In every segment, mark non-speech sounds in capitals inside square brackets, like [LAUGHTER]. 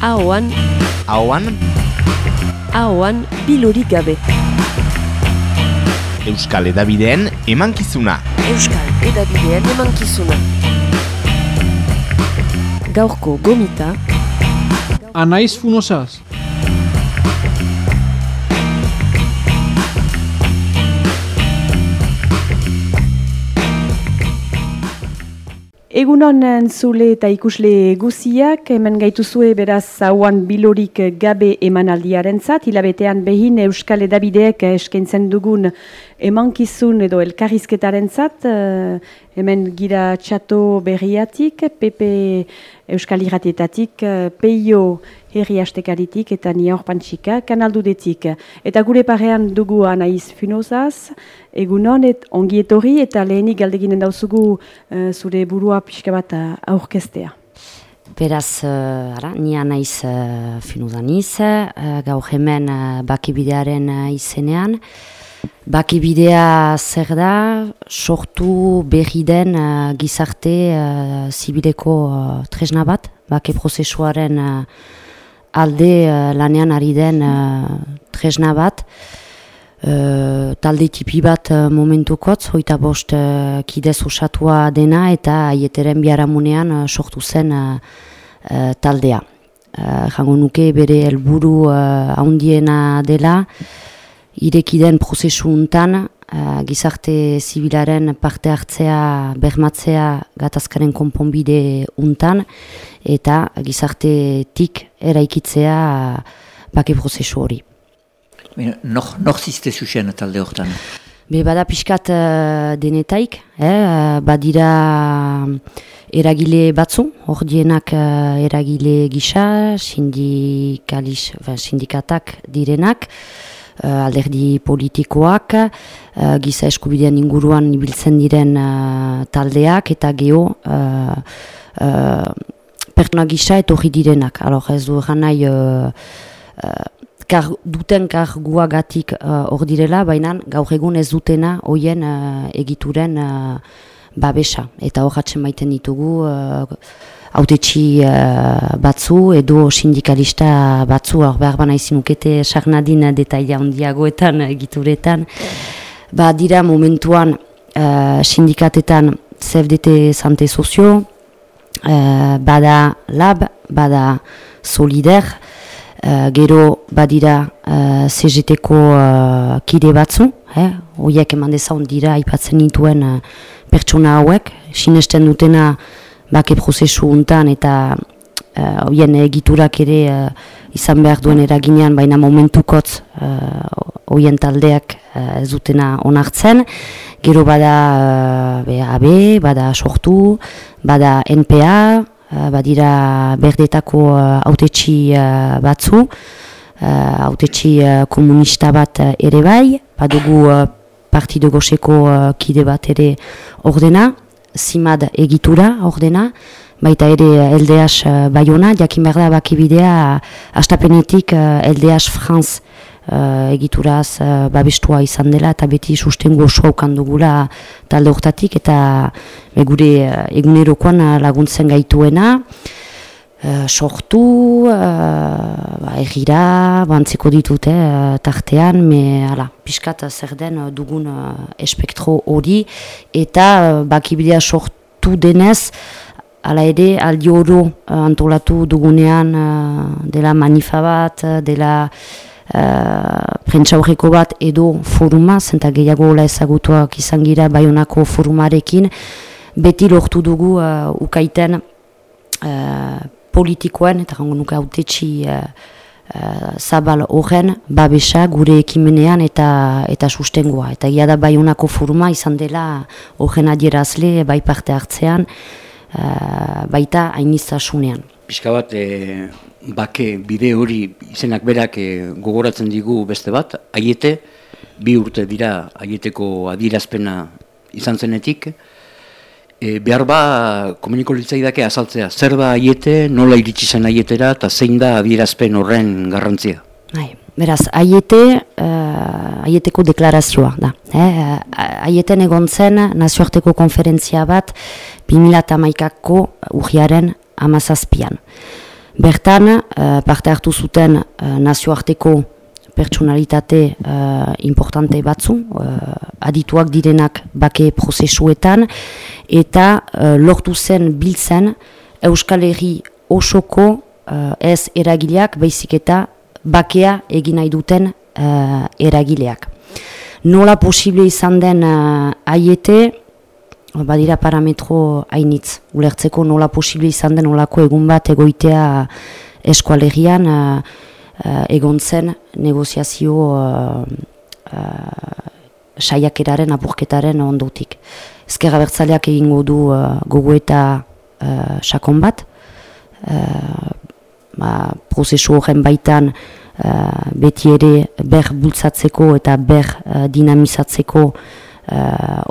Ahoan, Ahoan, ahoan, bilorik gabe. Euskal Edabideen emankizuna. Euskal edabidean emankizuna. Gaurko gomita, Anaiz Funosaz. Egunon entzule eta ikusle guziak, hemen gaituzue beraz hauan bilorik gabe emanaldiaren zat, hilabetean behin Euskal Edabideek eskaintzen dugun emankizun edo elkarrizketaren zat, eh, hemen gira txato berriatik, Pepe Euskal Iratietatik, eh, Peio herri astekaritik eta ni hor pantxika kanaldudetik. Eta gure parean dugu anaiz funozaz, egunon, et, ongi etorri eta lehenik galdeginen dauzugu eh, zure burua pixka bat aurkeztea. Beraz, uh, ara, ni naiz uh, finudaniz, uh, gaur hemen uh, bakibidearen uh, izenean. Bakibidea zer da, sortu berri den uh, gizarte uh, zibileko uh, tresna bat, bake prozesuaren uh, alde uh, lanean ari den uh, tresna bat, uh, talde tipi bat uh, momentukotz, hoita bost uh, kidez osatua dena eta aieteren biharamunean uh, sortu zen uh, uh, taldea. Uh, jango nuke bere helburu uh, haundiena dela, irekiden prozesu untan, uh, gizarte zibilaren parte hartzea, bermatzea gatazkaren konponbide untan, eta gizartetik eraikitzea uh, bake prozesu hori. Nor, nor ziste zuzen talde hortan? Be bada pixkat uh, denetaik, eh, badira eragile batzu, hor dienak uh, eragile gisa, sindikalis, sindikatak direnak, alderdi politikoak, uh, giza eskubidean inguruan ibiltzen diren uh, taldeak eta geho uh, uh, gisa etorri direnak. Alor ez du egan nahi uh, uh, kar, duten karguagatik hor direla, baina gaur egun ez dutena hoien uh, egituren uh, babesa. Eta hor jatzen maiten ditugu uh, autetxi uh, batzu edo sindikalista batzu, hor behar bana izinukete sarnadin detaila handiagoetan egituretan. Ba dira momentuan uh, sindikatetan ZFDT Sante Sozio, uh, bada lab, bada solider, Uh, gero badira uh, CGT-ko uh, kide batzu, eh? oiek eman dezaun dira aipatzen nituen uh, pertsona hauek, sinesten dutena bake prozesu untan eta hoien uh, egiturak ere uh, izan behar duen eraginean, baina momentukotz hoien uh, taldeak uh, ez dutena onartzen, gero bada uh, AB, bada sortu, bada NPA, Uh, badira berdetako uh, autetxi uh, batzu, uh, autetxi uh, komunista bat uh, ere bai, badugu uh, partido goseko uh, kide bat ere ordena, zimad egitura ordena, baita ere LDH uh, Bayona, jakin behar da bakibidea uh, astapenetik LDH Franz uh, egituraz uh, babestua izan dela eta beti sustengo osoa dugula talde hortatik eta gure egunerokoan laguntzen gaituena uh, sortu, uh, ba, egira, bantzeko ditute uh, tartean, me ala, piskat zer den dugun espektro hori. Eta bakibidea sortu denez Hala ere, aldi oro antolatu dugunean dela manifa bat, dela Uh, prentsa horreko bat edo foruma, zenta gehiago hola ezagutuak izan gira baionako forumarekin, beti lortu dugu uh, ukaiten uh, politikoen, eta gango nuke autetxi uh, uh, zabal horren, babesa gure ekimenean eta eta sustengoa. Eta gira da baionako foruma izan dela horren adierazle, bai parte hartzean, uh, baita hainizasunean. Pizka bat, e, bake bide hori izenak berak e, gogoratzen digu beste bat, aiete, bi urte dira aieteko adierazpena izan zenetik, e, behar ba komuniko litzaidake azaltzea, zer da aiete, nola iritsi zen aietera, eta zein da adierazpen horren garrantzia? Hai, beraz, aiete, uh, aieteko deklarazioa da. Eh? Aieten egon zen nazioarteko konferentzia bat 2008ko urriaren amazazpian. Bertan, uh, parte hartu zuten uh, nazioarteko pertsonalitate uh, importante batzu, uh, adituak direnak bake prozesuetan, eta uh, lortu zen biltzen Euskal Herri osoko uh, ez eragileak, baizik eta bakea egin nahi duten uh, eragileak. Nola posible izan den uh, aiete, badira parametro hainitz, ulertzeko nola posible izan den olako egun bat egoitea eskualegian uh, uh, egon zen negoziazio uh, uh, saiakeraren, apurketaren ondutik. Ezkerra bertzaleak egingo du uh, gogo eta uh, sakon bat, uh, ba, prozesu horren baitan uh, beti ere ber bultzatzeko eta ber uh, dinamizatzeko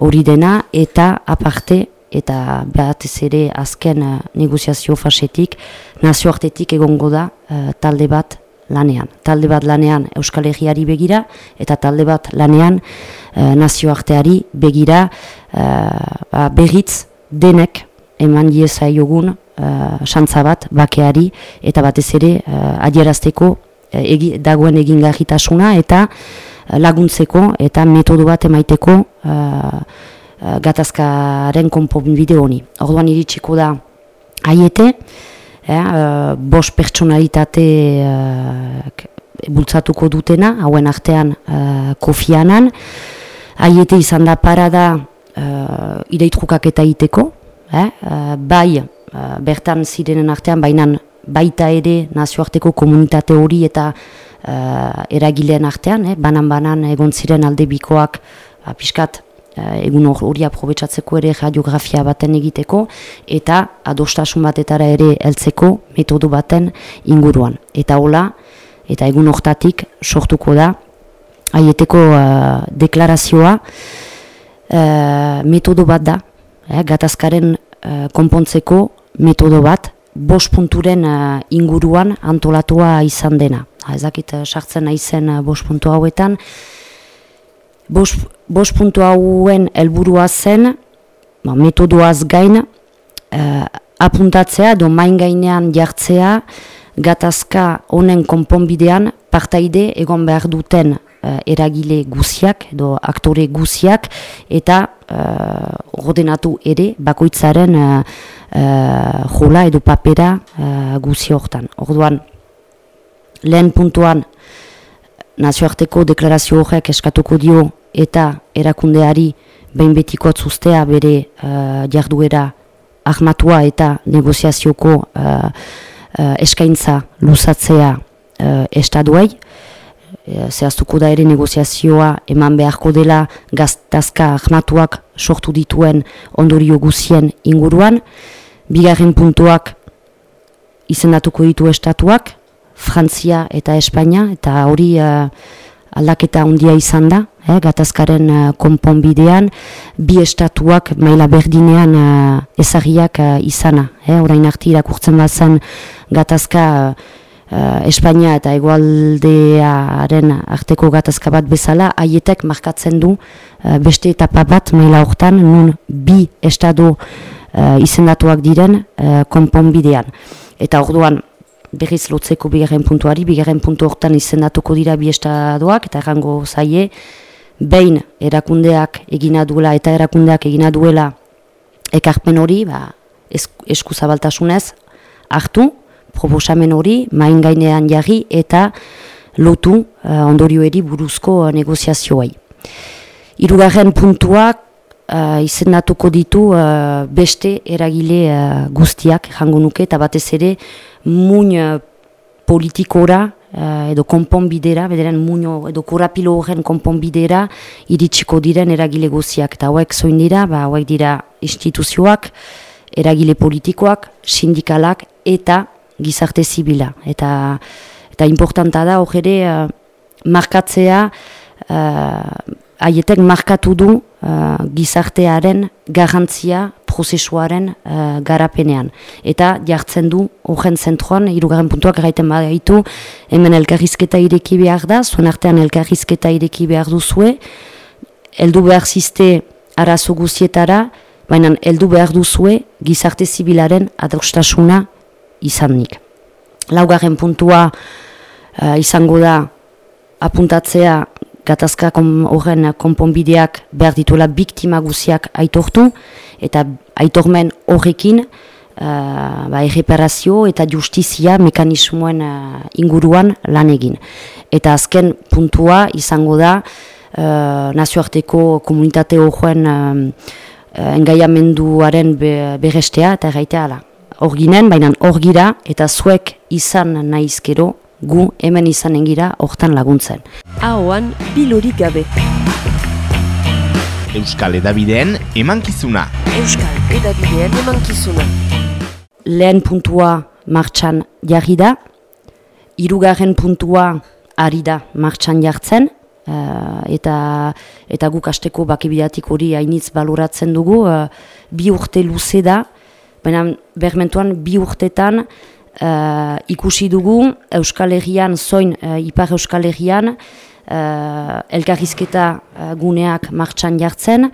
hori dena eta aparte eta behatez ere azken uh, negoziazio fasetik nazioartetik egongo da uh, talde bat lanean. Talde bat lanean Euskal begira eta talde bat lanean uh, nazioarteari begira uh, berriz denek eman dieza jogun uh, santza bat bakeari eta batez ere uh, adierazteko egi, dagoen egin eta laguntzeko eta metodo bat emaiteko uh, gatazkaren konponbide honi. Orduan iritsiko da haiete, eh, bos pertsonalitate uh, bultzatuko dutena, hauen artean uh, kofianan, haiete izan da parada uh, ideitrukak eta iteko, eh, bai bertan zirenen artean, bainan baita ere nazioarteko komunitate hori eta uh, eragileen artean, eh, banan-banan egon ziren alde bikoak piskat egun hori aprobetsatzeko ere radiografia baten egiteko eta adostasun batetara ere heltzeko metodo baten inguruan. Eta hola, eta egun hortatik sortuko da haieteko uh, deklarazioa uh, metodo bat da, eh, gatazkaren uh, konpontzeko metodo bat, bos punturen uh, inguruan antolatua izan dena. Ha, ezakit, uh, sartzen naizen uh, bos puntu hauetan. Bos, bos puntu hauen helburua zen, ba, metodoaz gain, uh, apuntatzea, do main gainean jartzea, gatazka honen konponbidean, partaide egon behar duten eragile guziak, edo aktore guziak, eta uh, ordenatu ere bakoitzaren uh, jola edo papera uh, guzi hortan. Orduan, lehen puntuan nazioarteko deklarazio horrek eskatuko dio eta erakundeari behin betiko atzustea bere uh, jarduera ahmatua eta negoziazioko uh, eskaintza luzatzea uh, estaduei. Zehaztuko da ere negoziazioa eman beharko dela gaztazka ahmatuak sortu dituen ondorio guzien inguruan bigarren puntuak izendatuko ditu estatuak, Frantzia eta Espainia, eta hori uh, aldaketa handia izan da, eh, gatazkaren uh, konponbidean, bi estatuak maila berdinean uh, ezagiak uh, izana. Eh, orain arti irakurtzen bazen gatazka uh, Espainia eta egualdearen arteko gatazka bat bezala, haietek markatzen du beste etapa bat maila hortan, nun bi estatu uh, izendatuak diren uh, konponbidean. Eta orduan berriz lotzeko bigarren puntuari, bigarren puntu hortan izendatuko dira bi estadoak, eta errango zaie, behin erakundeak egina duela eta erakundeak egina duela ekarpen hori, ba, esku zabaltasunez, hartu, proposamen hori, main gainean jarri eta lotu uh, ondorio eri buruzko negoziazioai. Hirugarren puntuak uh, izendatuko ditu uh, beste eragile uh, guztiak jango nuke eta batez ere muin uh, politikora uh, edo konponbidera, bederen muino edo korapilo horren konponbidera iritsiko diren eragile guztiak eta hauek zoin dira, ba, hauek dira instituzioak, eragile politikoak, sindikalak eta gizarte zibila. Eta, eta importanta da hor ere uh, markatzea haietek markatu du uh, gizartearen garrantzia prozesuaren uh, garapenean. Eta jartzen du horren zentroan, irugarren puntuak gaiten badaitu, hemen elkarrizketa ireki behar da, zuen artean elkarrizketa ireki behar duzue, heldu behar ziste arazo guzietara, baina heldu behar duzue gizarte zibilaren adostasuna izanik. Laugarren puntua izango da apuntatzea gatazka horren konponbideak behar dituela biktima guziak aitortu eta aitormen horrekin uh, ba, erreparazio eta justizia mekanismoen uh, inguruan lan egin. Eta azken puntua izango da uh, nazioarteko komunitate horren uh, engaiamenduaren be, berestea eta erraitea ala. Orginen, baina orgira eta zuek izan naizkero gu hemen izan engira hortan laguntzen. Ahoan bilorik gabe. Euskal Edabideen emankizuna. Euskal Edabideen emankizuna. Lehen puntua martxan jarri da, irugarren puntua ari da martxan jartzen, uh, eta, eta guk asteko bakibidatik hori hainitz baloratzen dugu, uh, bi urte luze da, baina bermentuan bi urtetan uh, ikusi dugu Euskal Herrian, zoin uh, Ipar Euskal Herrian, uh, elkarrizketa uh, guneak martxan jartzen,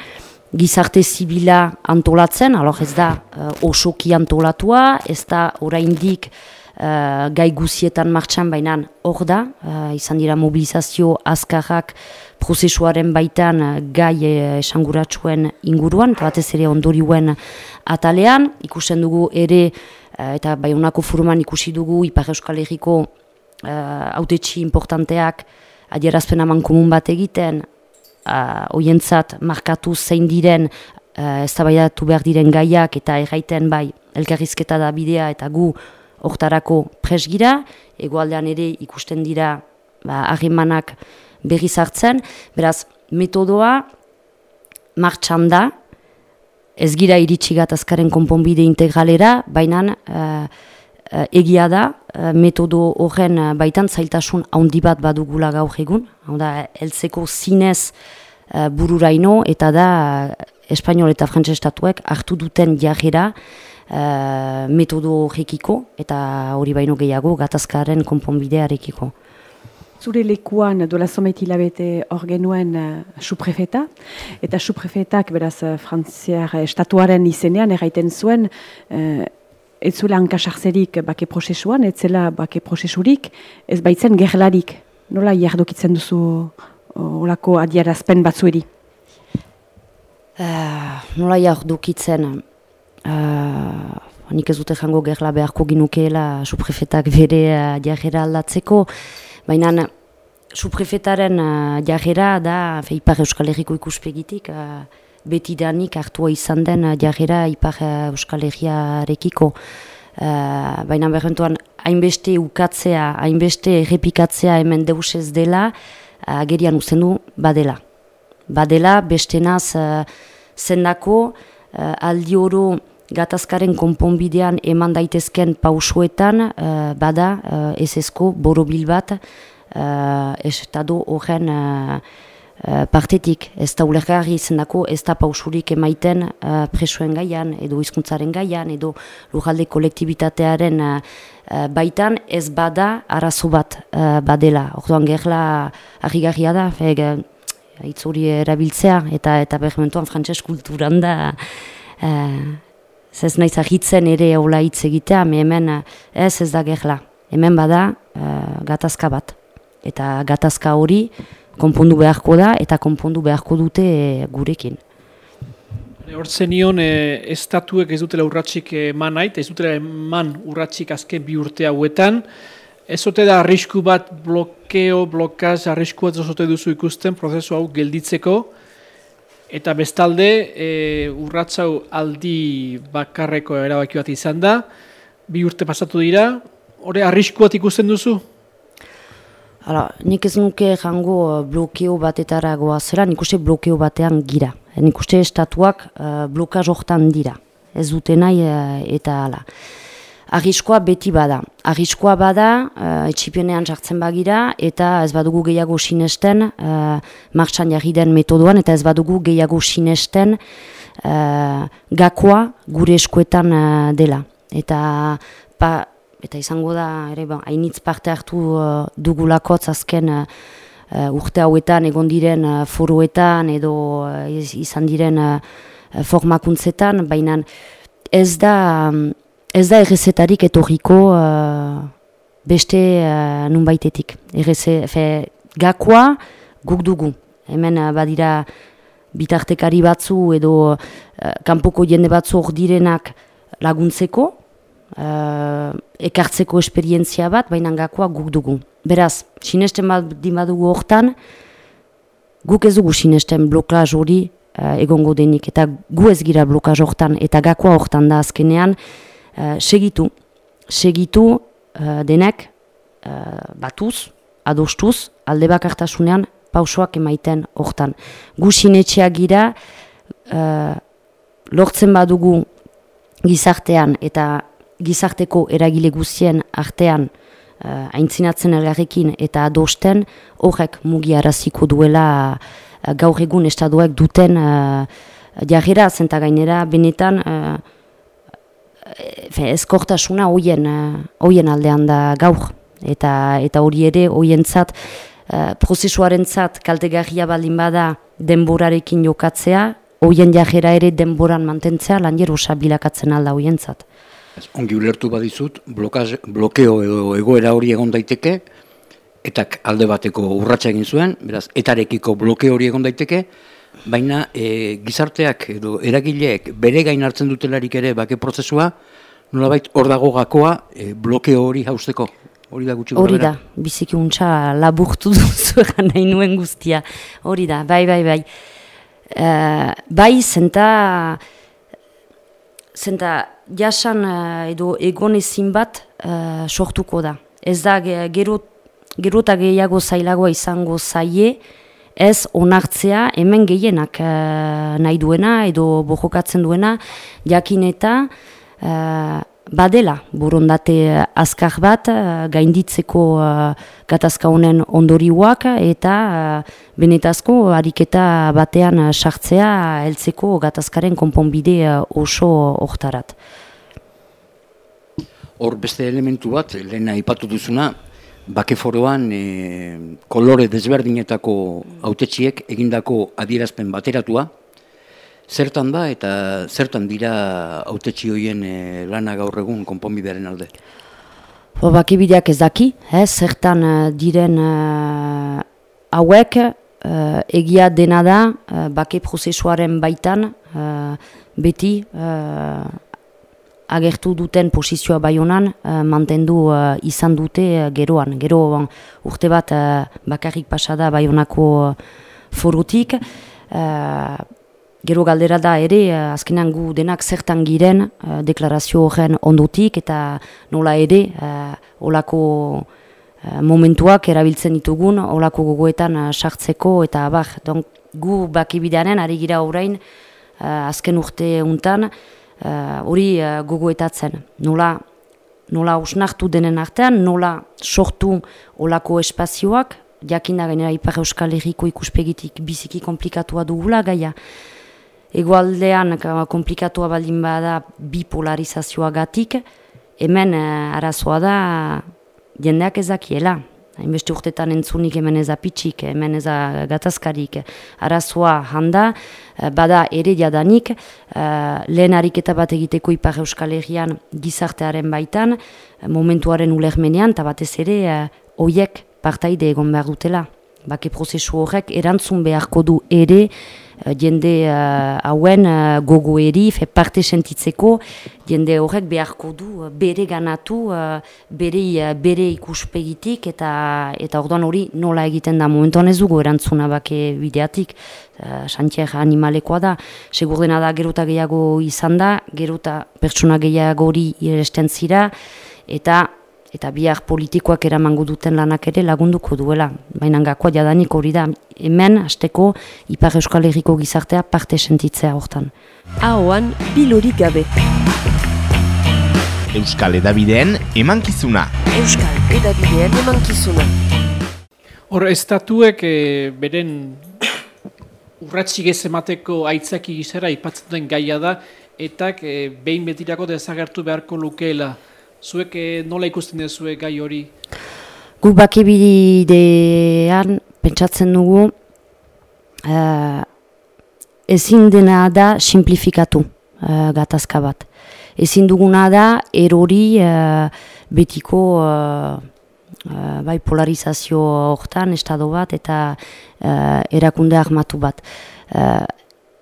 gizarte zibila antolatzen, alor ez da uh, osoki antolatua, ez da oraindik uh, gai guzietan martxan bainan hor da, uh, izan dira mobilizazio azkarrak prozesuaren baitan gai esanguratsuen inguruan, batez ere ondorioen atalean, ikusten dugu ere eta bai honako furuman ikusi dugu Ipar Euskal Herriko uh, autetxi importanteak adierazpen aman komun bat egiten, uh, markatu zein diren uh, eztabaidatu behar diren gaiak eta erraiten bai elkarrizketa da bidea eta gu hortarako presgira, egoaldean ere ikusten dira ba, ahimanak berri zartzen, beraz metodoa martxan da, ez gira iritsi gatazkaren konponbide integralera, baina uh, egia da, uh, metodo horren baitan zailtasun handi bat badugula gaur egun, hau da, eltzeko zinez bururaino, eta da, Espainol eta Frantse estatuek hartu duten jarrera uh, metodo horrekiko, eta hori baino gehiago gatazkaren konponbidearekiko. Zure lekuan dola somet hilabete hor genuen uh, suprefeta, eta suprefetak beraz uh, frantziar estatuaren izenean erraiten zuen, uh, ez zuela hankasarzerik bake prozesuan, ez zela bake prozesurik, ez baitzen gerlarik. Nola jardokitzen duzu olako adiarazpen batzueri? Uh, nola jardokitzen... Uh, nik ez dute jango gerla beharko ginukeela suprefetak bere uh, jarrera aldatzeko, Baina, suprefetaren uh, jarrera da, Ipar Euskal Herriko ikuspegitik, uh, beti danik hartua izan den uh, jarrera Ipar uh, Euskal Herriarekiko. Uh, baina berrentuan, hainbeste ukatzea, hainbeste errepikatzea hemen deus ez dela, uh, gerian uzen du badela. Badela, beste naz, uh, zendako, uh, aldi oro, gatazkaren konponbidean eman daitezken pausuetan uh, bada uh, ez ezko borobil bat uh, estado horren uh, partetik. Ez da ulergarri izendako ez da pausurik emaiten uh, presoen gaian edo hizkuntzaren gaian edo lujalde kolektibitatearen uh, baitan ez bada arazo bat uh, badela. Orduan gerla argigarria da, feg, uh, erabiltzea eta eta bermentuan frantses kulturan da ez naiz ahitzen ere hola hitz egitea, me hemen ez ez da gerla. Hemen bada uh, gatazka bat. Eta gatazka hori konpondu beharko da eta konpondu beharko dute e, gurekin. Hortzen nion, e, estatuek ez dutela urratxik eman nahi, ez dutela eman urratxik azken bi urte hauetan. Ez zote da arrisku bat blokeo, blokaz, arrisku bat zote duzu ikusten prozesu hau gelditzeko. Eta bestalde, e, urratzau aldi bakarreko erabaki bat izan da, bi urte pasatu dira, hori arrisku bat ikusten duzu? Hala, nik ez nuke jango uh, blokeo batetara goazela, nik uste blokeo batean gira. Nik uste estatuak uh, blokaz hortan dira. Ez dute nahi uh, eta hala. Arriskoa beti bada. Arriskoa bada, uh, etxipionean jartzen bagira, eta ez badugu gehiago sinesten, uh, martxan jarri den metodoan, eta ez badugu gehiago sinesten uh, gakoa gure eskuetan uh, dela. Eta, pa, eta izango da, ere ba, hainitz parte hartu uh, dugulakotz azken uh, urte hauetan, egon diren uh, foroetan, edo uh, izan diren uh, formakuntzetan, baina ez da... Um, ez da errezetarik etorriko uh, beste uh, nunbaitetik. Erreze, fe, gakoa guk dugu. Hemen uh, badira bitartekari batzu edo uh, kanpoko jende batzu hor direnak laguntzeko, uh, ekartzeko esperientzia bat, baina gakoa guk dugu. Beraz, sinesten bat dimadugu hortan, guk ez dugu sinesten blokaz hori uh, egongo denik, eta gu ez gira blokaz hortan, eta gakoa hortan da azkenean, uh, segitu, segitu uh, denek uh, batuz, adostuz, alde bakartasunean pausoak emaiten hortan. Gu sinetxeak gira, uh, lortzen badugu gizartean eta gizarteko eragile guztien artean uh, aintzinatzen elgarrekin eta adosten horrek mugiaraziko duela uh, gaur egun estaduak duten uh, jarrera zenta gainera benetan uh, ezkortasuna hoien uh, aldean da gaur eta eta hori ere hoientzat uh, prozesuarentzat kaltegarria baldin bada denborarekin jokatzea hoien jarrera ere denboran mantentzea lan osa bilakatzen alda hoientzat. Ongi ulertu badizut, blokaz, blokeo edo egoera hori egon daiteke, eta alde bateko urratsa egin zuen, beraz, etarekiko blokeo hori egon daiteke, baina e, gizarteak edo eragileek bere gain hartzen dutelarik ere bake prozesua, nolabait hor dago gakoa e, blokeo hori hausteko. Hori da gutxi Hori da, biziki untxa laburtu [LAUGHS] duzu egan nahi nuen guztia. Hori da, bai, bai, bai. Uh, bai, zenta, zenta jasan uh, edo egon ezin bat uh, sortuko da. Ez da, gero, gero eta gehiago zailagoa izango zaie, ez onartzea hemen gehienak uh, nahi duena edo bojokatzen duena, jakin eta badela burundate azkar bat eh, gainditzeko uh, gatazka honen ondoriuak eta uh, benetazko ariketa batean sartzea heltzeko gatazkaren konponbide oso hortarat. Hor beste elementu bat, lehena ipatu duzuna, bakeforoan e, kolore desberdinetako autetxiek egindako adierazpen bateratua, Zertan da eta zertan dira autetxi hoien e, lana gaur egun konponbidearen alde? Bo, bakibideak ez daki, eh, zertan uh, diren uh, hauek uh, egia dena da uh, bake prozesuaren baitan uh, beti uh, agertu duten posizioa baionan uh, mantendu uh, izan dute uh, geroan. Gero bon, urte bat uh, bakarrik pasada baionako uh, forutik, Gero galdera da ere, uh, azkenan gu denak zertan giren uh, deklarazio horren ondutik eta nola ere uh, olako uh, momentuak erabiltzen ditugun, olako gogoetan uh, sartzeko eta abar. Don, gu bakibideanen ari gira orain uh, azken urte untan hori uh, gogoetatzen. Nola, nola usnartu denen artean, nola sortu olako espazioak, jakinda gainera Ipar Euskal Herriko ikuspegitik biziki komplikatua dugula gaia. Egoaldean komplikatua baldin bada bipolarizazioa gatik, hemen uh, arazoa da jendeak ezakiela. Hainbeste urtetan entzunik hemen eza pitxik, hemen eza gatazkarik. Arazoa handa, uh, bada ere jadanik, uh, lehen ariketa bat egiteko Ipar Euskal Herrian gizartearen baitan, momentuaren ulermenean, eta batez ere, uh, oiek partaide egon behar dutela. Bake prozesu horrek erantzun beharko du ere, Eh, jende uh, hauen uh, gogoeri, fe parte sentitzeko, jende horrek beharko du bere ganatu, uh, bere, bere ikuspegitik, eta eta orduan hori nola egiten da. Momentuan ez dugu erantzuna bake bideatik, uh, animalekoa da, segur dena da gerota gehiago izan da, gerota pertsona gehiago hori iresten zira, eta eta bihar politikoak eramango duten lanak ere lagunduko duela. Baina gakoa jadanik hori da, hemen, hasteko Ipar Euskal Herriko gizartea parte sentitzea hortan. Ahoan, bilori gabe. Euskal Edabideen emankizuna. Euskal Edabideen emankizuna. Hor, estatuek e, beren urratxik ez emateko aitzaki gizera ipatzen den gaia da, eta e, behin betirako dezagertu beharko lukeela zuek eh, nola ikusten duzue gai hori? Gu bakibidean pentsatzen dugu uh, ezin dena da simplifikatu uh, gatazka bat. Ezin duguna da erori uh, betiko uh, bai polarizazio hortan, estado bat eta erakunde armatu bat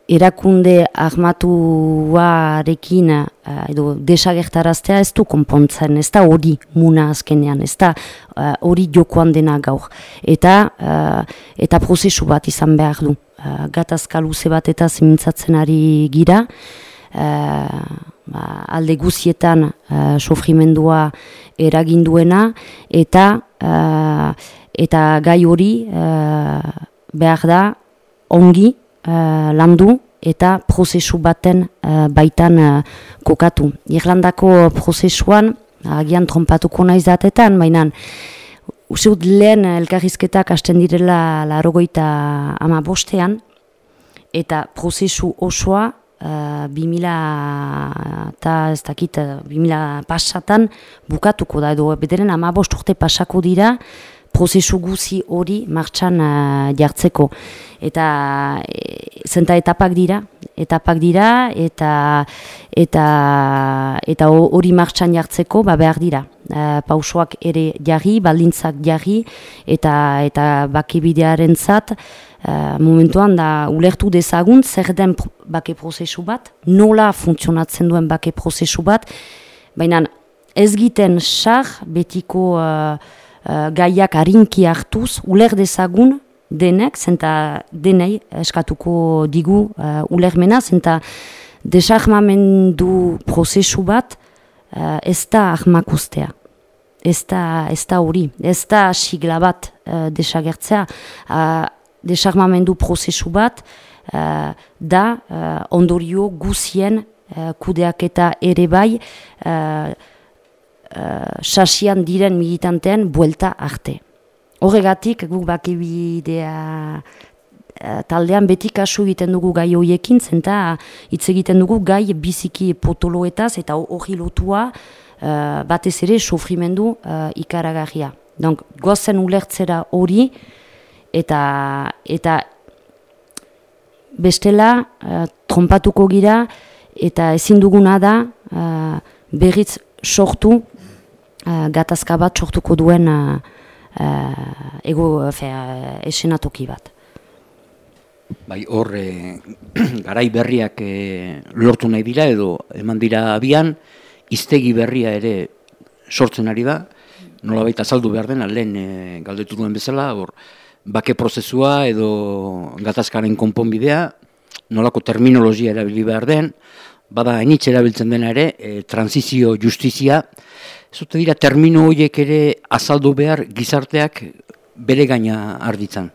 erakunde armatuarekin uh, edo desagertaraztea ez du konpontzen, ez da hori muna azkenean, ez da uh, hori jokoan dena gaur. Eta, uh, eta prozesu bat izan behar du. Gatazka luze bat eta zemintzatzen ari gira, ba, alde guzietan sofrimendua eraginduena, eta, eta gai hori behar da ongi, uh, landu eta prozesu baten uh, baitan uh, kokatu. Irlandako prozesuan, agian trompatuko naiz datetan, baina useut lehen elkarrizketak hasten direla larogoita ama bostean, eta prozesu osoa uh, bimila eta ez dakit, bimila pasatan bukatuko da, edo bederen ama bost urte pasako dira, prozesu guzi hori martxan uh, jartzeko. Eta e, zenta etapak dira, etapak dira eta eta eta hori martxan jartzeko ba behar dira. Uh, pausoak ere jarri, baldintzak jarri eta eta bakibidearen zat uh, momentuan da ulertu dezagun zer den bake prozesu bat, nola funtzionatzen duen bake prozesu bat, baina ez giten sar betiko uh, gaiak harinki hartuz, uler dezagun denek, zenta denei eskatuko digu uh, ulermena, zenta desarmamendu prozesu bat uh, ez da ahmakustea. Ez da, hori, ez da sigla bat uh, desagertzea. Uh, desarmamendu prozesu bat uh, da uh, ondorio guzien uh, kudeak eta ere bai uh, sasian diren militantean buelta arte. Horregatik, guk bakibidea uh, taldean beti kasu egiten dugu gai horiekin, zenta hitz egiten dugu gai biziki potoloetaz eta hori lotua uh, batez ere sofrimendu uh, ikaragarria. Donc, gozen ulertzera hori eta eta bestela uh, trompatuko gira eta ezin duguna da uh, berriz sortu uh, gatazka bat sortuko duen uh, uh, ego fe, esenatoki bat. Bai, hor, e, [CLEARS THROAT] garai berriak e, lortu nahi dira edo eman dira abian, iztegi berria ere sortzen ari da, nola baita azaldu behar den, lehen e, galdetu duen bezala, hor, bake prozesua edo gatazkaren konponbidea, nolako terminologia erabili behar den, bada hainitxe erabiltzen dena ere, e, transizio justizia, Zute dira, termino horiek ere azaldu behar gizarteak bere gaina arditzen?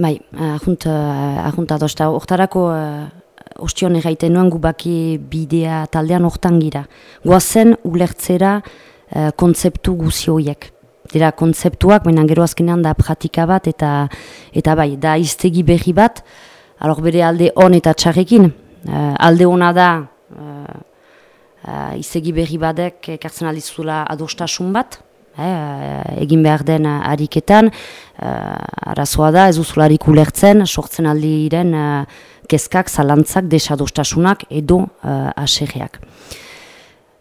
Bai, ahunt, ahunt adosta, oktarako uh, ostion erraiten nuen gubaki bidea taldean oktan gira. Goazen ulertzera uh, kontzeptu guzioiek. Dira kontzeptuak, baina gero azkenean da pratika bat eta eta bai, da iztegi berri bat, alor bere alde on eta txarrekin. Uh, alde ona da, uh, izegi berri badek ekartzen aldizula adostasun bat, eh, egin behar den ariketan, uh, arazoa da ez uzularik ulertzen, sortzen aldiren uh, kezkak, zalantzak, desadostasunak edo uh, aserreak.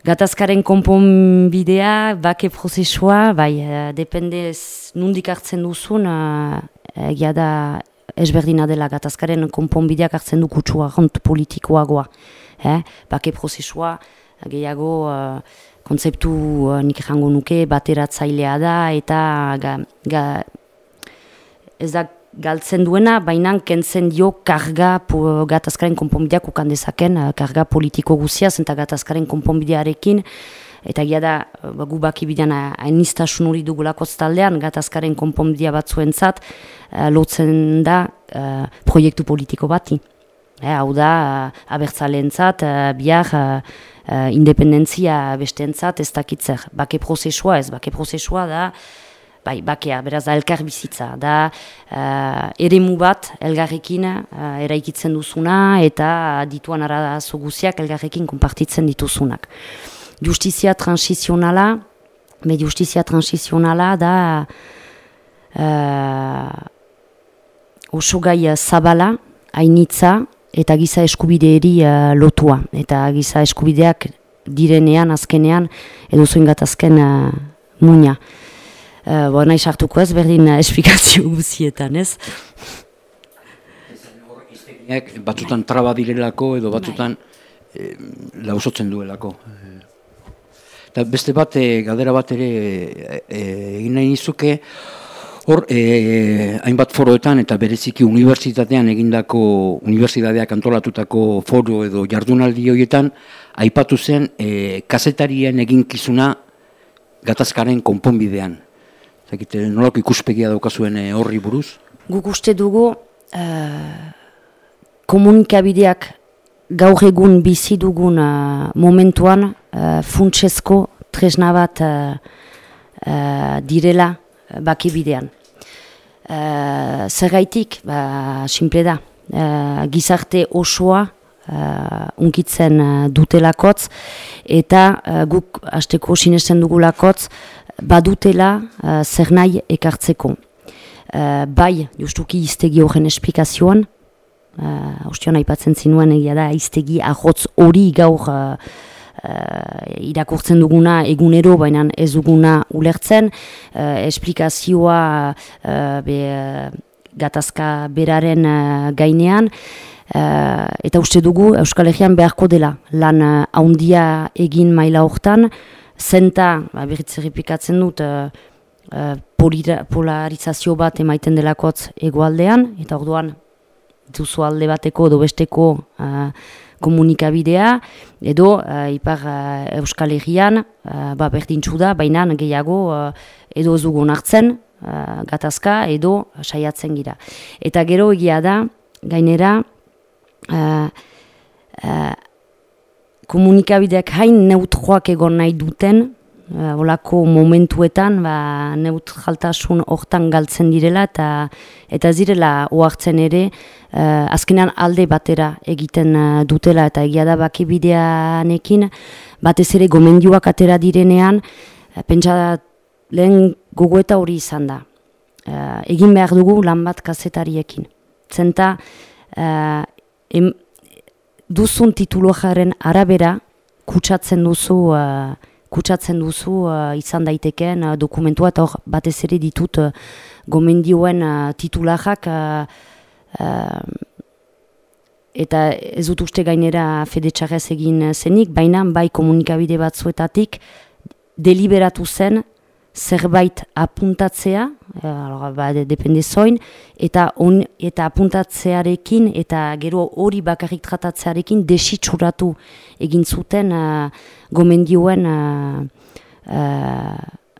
Gatazkaren konponbidea, bake prozesua, bai, uh, depende nundik hartzen duzun, uh, egia da ezberdina dela gatazkaren konponbideak hartzen du kutsua, politikoagoa. Eh? Bake prozesua, gehiago uh, kontzeptu uh, nik jango nuke bateratzailea da eta ga, ga, ez da galtzen duena, baina kentzen dio karga gatazkaren konponbideak ukan dezaken, uh, karga politiko guziaz eta gatazkaren konponbidearekin eta gira da, uh, gu baki bidean hainiztasun hori dugulako taldean gatazkaren konponbidea uh, lotzen da uh, proiektu politiko bati. Eh, hau da, abertzalentzat, bihar uh, independentzia bestentzat ez dakitzer. Bake prozesua ez, bake prozesua da, bai, bakea, beraz da elkar bizitza, da uh, eremu bat elgarrekin uh, eraikitzen duzuna eta dituan arazo guziak elgarrekin konpartitzen dituzunak. Justizia transizionala, me justizia transizionala da uh, oso gai zabala, hainitza, eta giza eskubideeri uh, lotua. Eta giza eskubideak direnean, azkenean, edo zuen gatazken uh, muina. Uh, bo, nahi sartuko ez, berdin uh, esplikazio [LAUGHS] guzietan, ez? Nek, batzutan traba direlako edo batzutan e, lausotzen duelako. Eta beste bat, e, galdera bat ere e, egin nahi nizuke, hor, e, hainbat foroetan eta bereziki unibertsitatean egindako, unibertsitateak antolatutako foro edo jardunaldi horietan, aipatu zen e, kazetarien eginkizuna gatazkaren konponbidean. Zakite, nolako ikuspegia daukazuen horri buruz? Guk uste dugu, komunikabideak gaur egun bizi dugun uh, momentuan uh, funtsezko tresna bat uh, uh, direla uh, bakibidean. Uh, Zergaitik, ba, simple da, uh, gizarte osoa uh, unkitzen uh, dutelakotz eta uh, guk hasteko sinesten dugulakotz badutela uh, zer nahi ekartzeko. Uh, bai, justuki iztegi horren esplikazioan, uh, ostion aipatzen zinuen egia da, iztegi ahotz hori gaur uh, irakurtzen duguna egunero, baina ez duguna ulertzen, uh, esplikazioa uh, be, gatazka beraren gainean, eta uste dugu Euskal Herrian beharko dela, lan haundia egin maila hortan, zenta, ba, berriz dut, uh, polarizazio bat emaiten delakotz egoaldean, eta orduan duzu alde bateko edo besteko uh, komunikabidea, edo uh, ipar uh, Euskal Herrian, uh, ba, berdintzu da, baina gehiago uh, edo ez dugu nartzen, uh, gatazka, edo saiatzen gira. Eta gero egia da, gainera, uh, uh, komunikabideak hain neutroak egon nahi duten, uh, olako momentuetan ba, neutraltasun hortan galtzen direla eta eta zirela ohartzen ere uh, azkenean alde batera egiten uh, dutela eta egia da bakibideanekin batez ere gomendioak atera direnean uh, pentsa lehen gogoeta hori izan da. Uh, egin behar dugu lan bat kazetariekin. Zenta uh, em, duzun titulojaren arabera kutsatzen duzu kutsatzen duzu uh, izan daitekeen uh, dokumentua eta hor batez ere ditut uh, gomendioen uh, titulajak uh, uh, eta ez dut uste gainera fedetxarrez egin zenik, baina bai komunikabide batzuetatik deliberatu zen zerbait apuntatzea, uh, ba, depende zoin, eta, on, eta apuntatzearekin eta gero hori bakarrik tratatzearekin desitsuratu egin zuten uh, gomendioen uh, uh,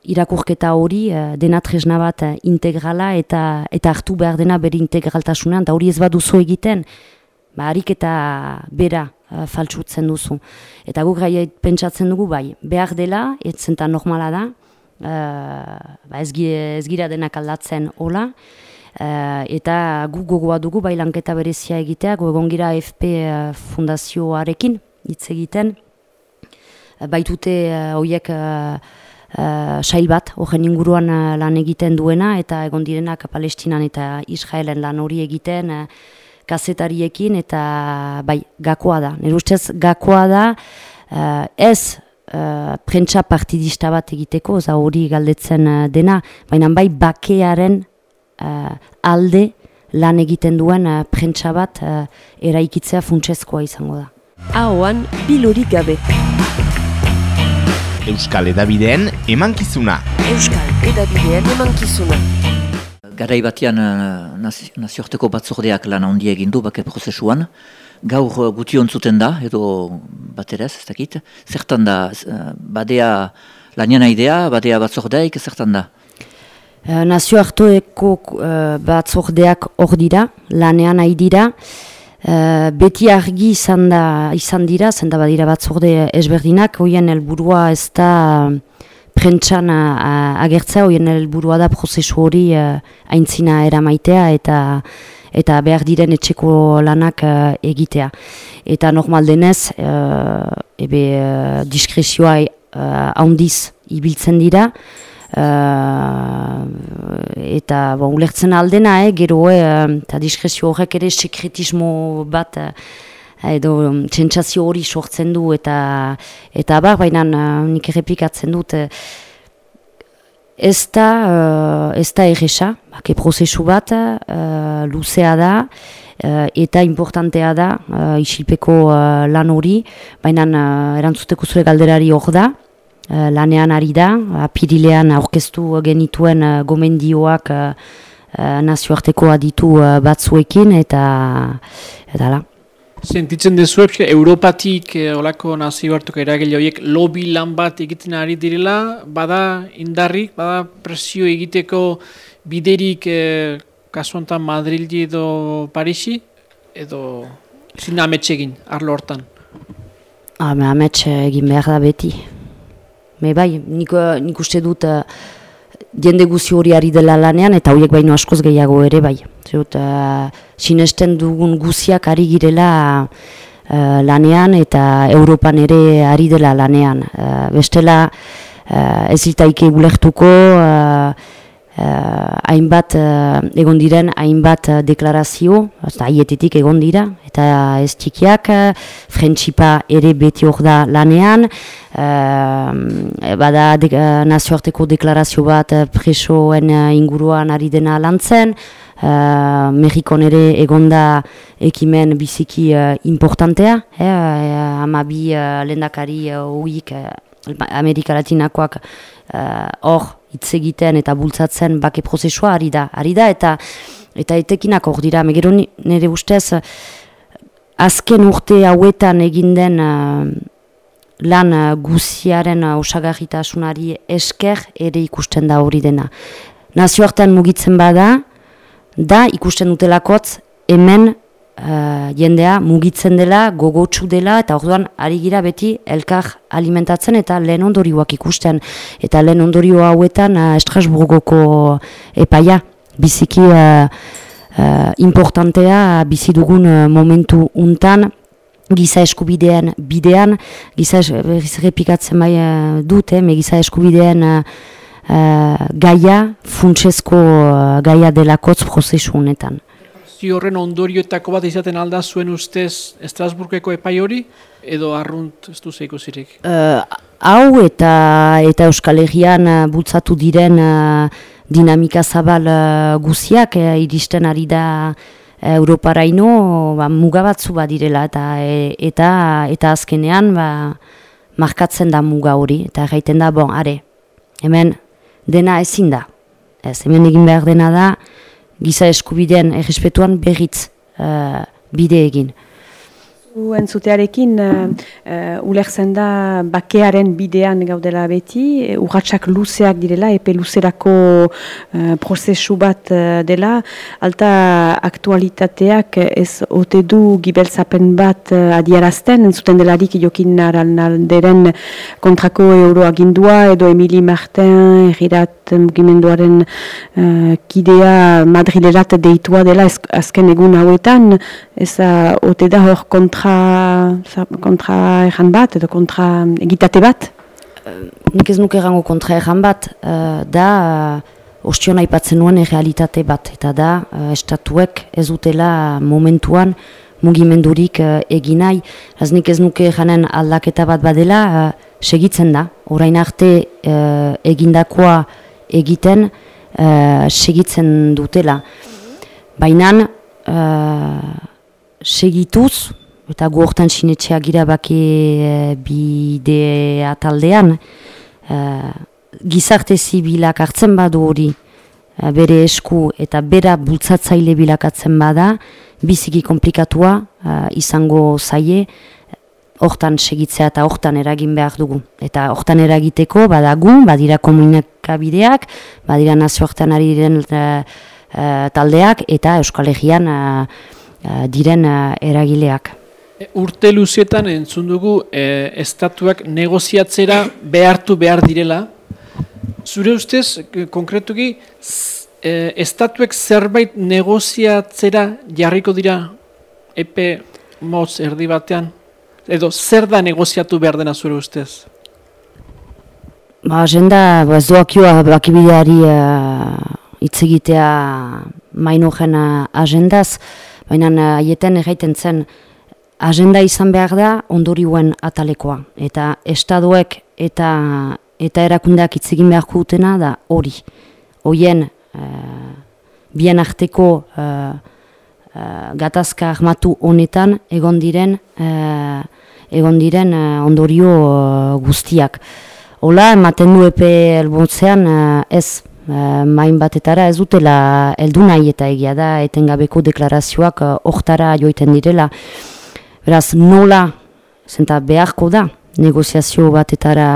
irakurketa hori uh, dena tresna bat integrala eta eta hartu behar dena bere integraltasunan, eta hori ez bat duzu egiten, ba, harik eta bera uh, faltsutzen duzu. Eta guk gai pentsatzen dugu bai, behar dela, ez zenta normala da, uh, ba ez, ez gira denak aldatzen hola, uh, eta gu gogoa dugu bai lanketa berezia egitea, gu egon gira FP uh, fundazioarekin hitz egiten, baitute horiek uh, sail bat, horren inguruan lan egiten duena, eta egon direnak Palestinan eta Israelen lan hori egiten, kazetariekin eta bai, gakoa da. Nire ustez gakoa da, uh, ez uh, prentsa partidista bat egiteko, za hori galdetzen uh, dena, baina bai bakearen uh, alde lan egiten duen uh, prentsa bat uh, eraikitzea funtsezkoa izango da. Ahoan bilori gabe. Euskal Edabideen emankizuna. Euskal Edabideen emankizuna. Garai batian nazioarteko batzordeak lan handia egin du bake prozesuan, gaur uh, guti ontzuten da, edo bateraz, ez dakit, zertan da, uh, badea lanian idea, badea batzordeik, zertan da? Uh, nazio hartueko uh, batzordeak hor dira, lanean dira, uh, beti argi izan, da, izan dira, zenda badira batzorde ezberdinak, hoien helburua ez da prentsan agertza, hoien helburua da prozesu hori aintzina eramaitea, eta eta behar diren etxeko lanak uh, egitea. Eta normal denez, uh, ebe uh, diskrezioa uh, handiz ibiltzen dira, uh, eta bon, ulertzen aldena, eh, gero, eta diskrezio horrek ere sekretismo bat, edo um, txentsazio hori sortzen du, eta eta bar, baina nik errepikatzen dut, ez da, uh, ez da erresa, bake prozesu bat, uh, luzea da, uh, eta importantea da, uh, isilpeko uh, lan hori, baina uh, erantzuteko zure galderari hor da, uh, lanean ari da, apirilean aurkeztu genituen uh, gomendioak uh, nazioarteko aditu uh, batzuekin, eta, eta la. Sentitzen dezu Europatik eh, olako nazioartuk eragile horiek lobby lan bat egiten ari direla, bada indarrik, bada presio egiteko biderik eh, kasuantan Madrildi edo Parisi, edo ametxe egin, arlo hortan? Hame ametxe egin behar da beti. Me bai, nik, nik uste dut uh, jende guzi hori ari dela lanean, eta horiek baino askoz gehiago ere bai. Zerut, uh, sinesten dugun guziak ari girela uh, lanean eta Europan ere ari dela lanean. Uh, bestela uh, ez itaike gulertuko uh, hainbat uh, egon diren hainbat uh, deklarazio, haietetik egon dira, eta ez txikiak, uh, frentxipa ere beti hor da lanean, uh, bada de, uh, nazioarteko deklarazio bat uh, presoen uh, inguruan ari dena lantzen, Uh, Mexikon ere egonda ekimen biziki uh, importantea, eh, uh, ama bi uh, lendakari uh, uh, Amerika Latinakoak hor uh, hitz egiten eta bultzatzen bake prozesua ari da, ari da eta eta etekinak hor dira, megero nire ustez azken urte hauetan egin den uh, lan uh, guziaren uh, osagarritasunari esker ere ikusten da hori dena. Nazioartean mugitzen bada, da ikusten dutelakotz hemen uh, jendea mugitzen dela, gogotsu dela, eta orduan ari gira beti elkar alimentatzen eta lehen ondorioak ikusten. Eta lehen ondorio hauetan uh, Estrasburgoko epaia, biziki uh, uh, importantea bizi dugun momentu untan, giza eskubidean bidean, giza repikatzen bai uh, dut, eh, giza eskubidean uh, gaia, funtsezko uh, gaia delakotz prozesu honetan guzti horren ondorioetako bat izaten alda zuen ustez Estrasburgeko epai hori, edo arrunt ez du zeiko zirik? Uh, hau eta eta Euskal Herrian uh, bultzatu diren uh, dinamika zabal uh, guziak uh, iristen ari da Europaraino ba, mugabatzu bat direla eta, e, eta, eta azkenean ba, markatzen da muga hori eta gaiten da, bon, are, hemen dena ezin da. Ez, hemen egin behar dena da, giza eskubideen errespetuan berriz uh, bide egin. Entzutearekin uh, ulertzen da bakearen bidean gaudela beti, uh, urratxak luzeak direla, epe luzerako uh, prozesu bat dela, alta aktualitateak ez ote du gibeltzapen bat uh, adiarazten, entzuten delarik jokin naralderen kontrako euroagindua, edo Emili Martin, errirat mugimenduaren uh, kidea madrilerat deitua dela azken egun hauetan, ez uh, ote da hor kontra kontra, erran bat edo kontra egitate bat? Uh, nik ez nuke errango kontra erran bat, uh, da ostion aipatzen nuen errealitate bat, eta da uh, estatuek ez dutela momentuan mugimendurik uh, eginai, az nik ez nuke erranen aldaketa bat badela, uh, segitzen da, orain arte uh, egindakoa egiten uh, segitzen dutela. Baina uh, segituz, eta gu hortan sinetxea gira baki e, bidea taldean, e, gizarte zibilak hartzen badu hori bere esku eta bera bultzatzaile bilakatzen bada, biziki komplikatua e, izango zaie, hortan segitzea eta hortan eragin behar dugu. Eta hortan eragiteko badagu, badira komunikabideak, badira nazioartan ari diren e, taldeak eta Euskal Herrian diren eragileak. E, urte luzietan entzun dugu e, estatuak negoziatzera behartu behar direla. Zure ustez, konkretuki, e, estatuek zerbait negoziatzera jarriko dira epe moz erdi batean? Edo zer da negoziatu behar dena zure ustez? Ba, agenda, ba, ez doakioa bakibideari hitz egitea maino jena agendaz, baina haieten egiten zen, agenda izan behar da ondorioen atalekoa. Eta estaduek eta eta erakundeak hitz egin beharko dutena da hori. Hoien uh, bien arteko uh, uh, gatazka armatu honetan egon diren uh, egon diren uh, ondorio uh, guztiak. Hola, ematen du epe elbontzean uh, ez main batetara ez dutela heldu nahi eta egia da etengabeko deklarazioak hortara joiten direla. Beraz, nola, zenta beharko da, negoziazio batetara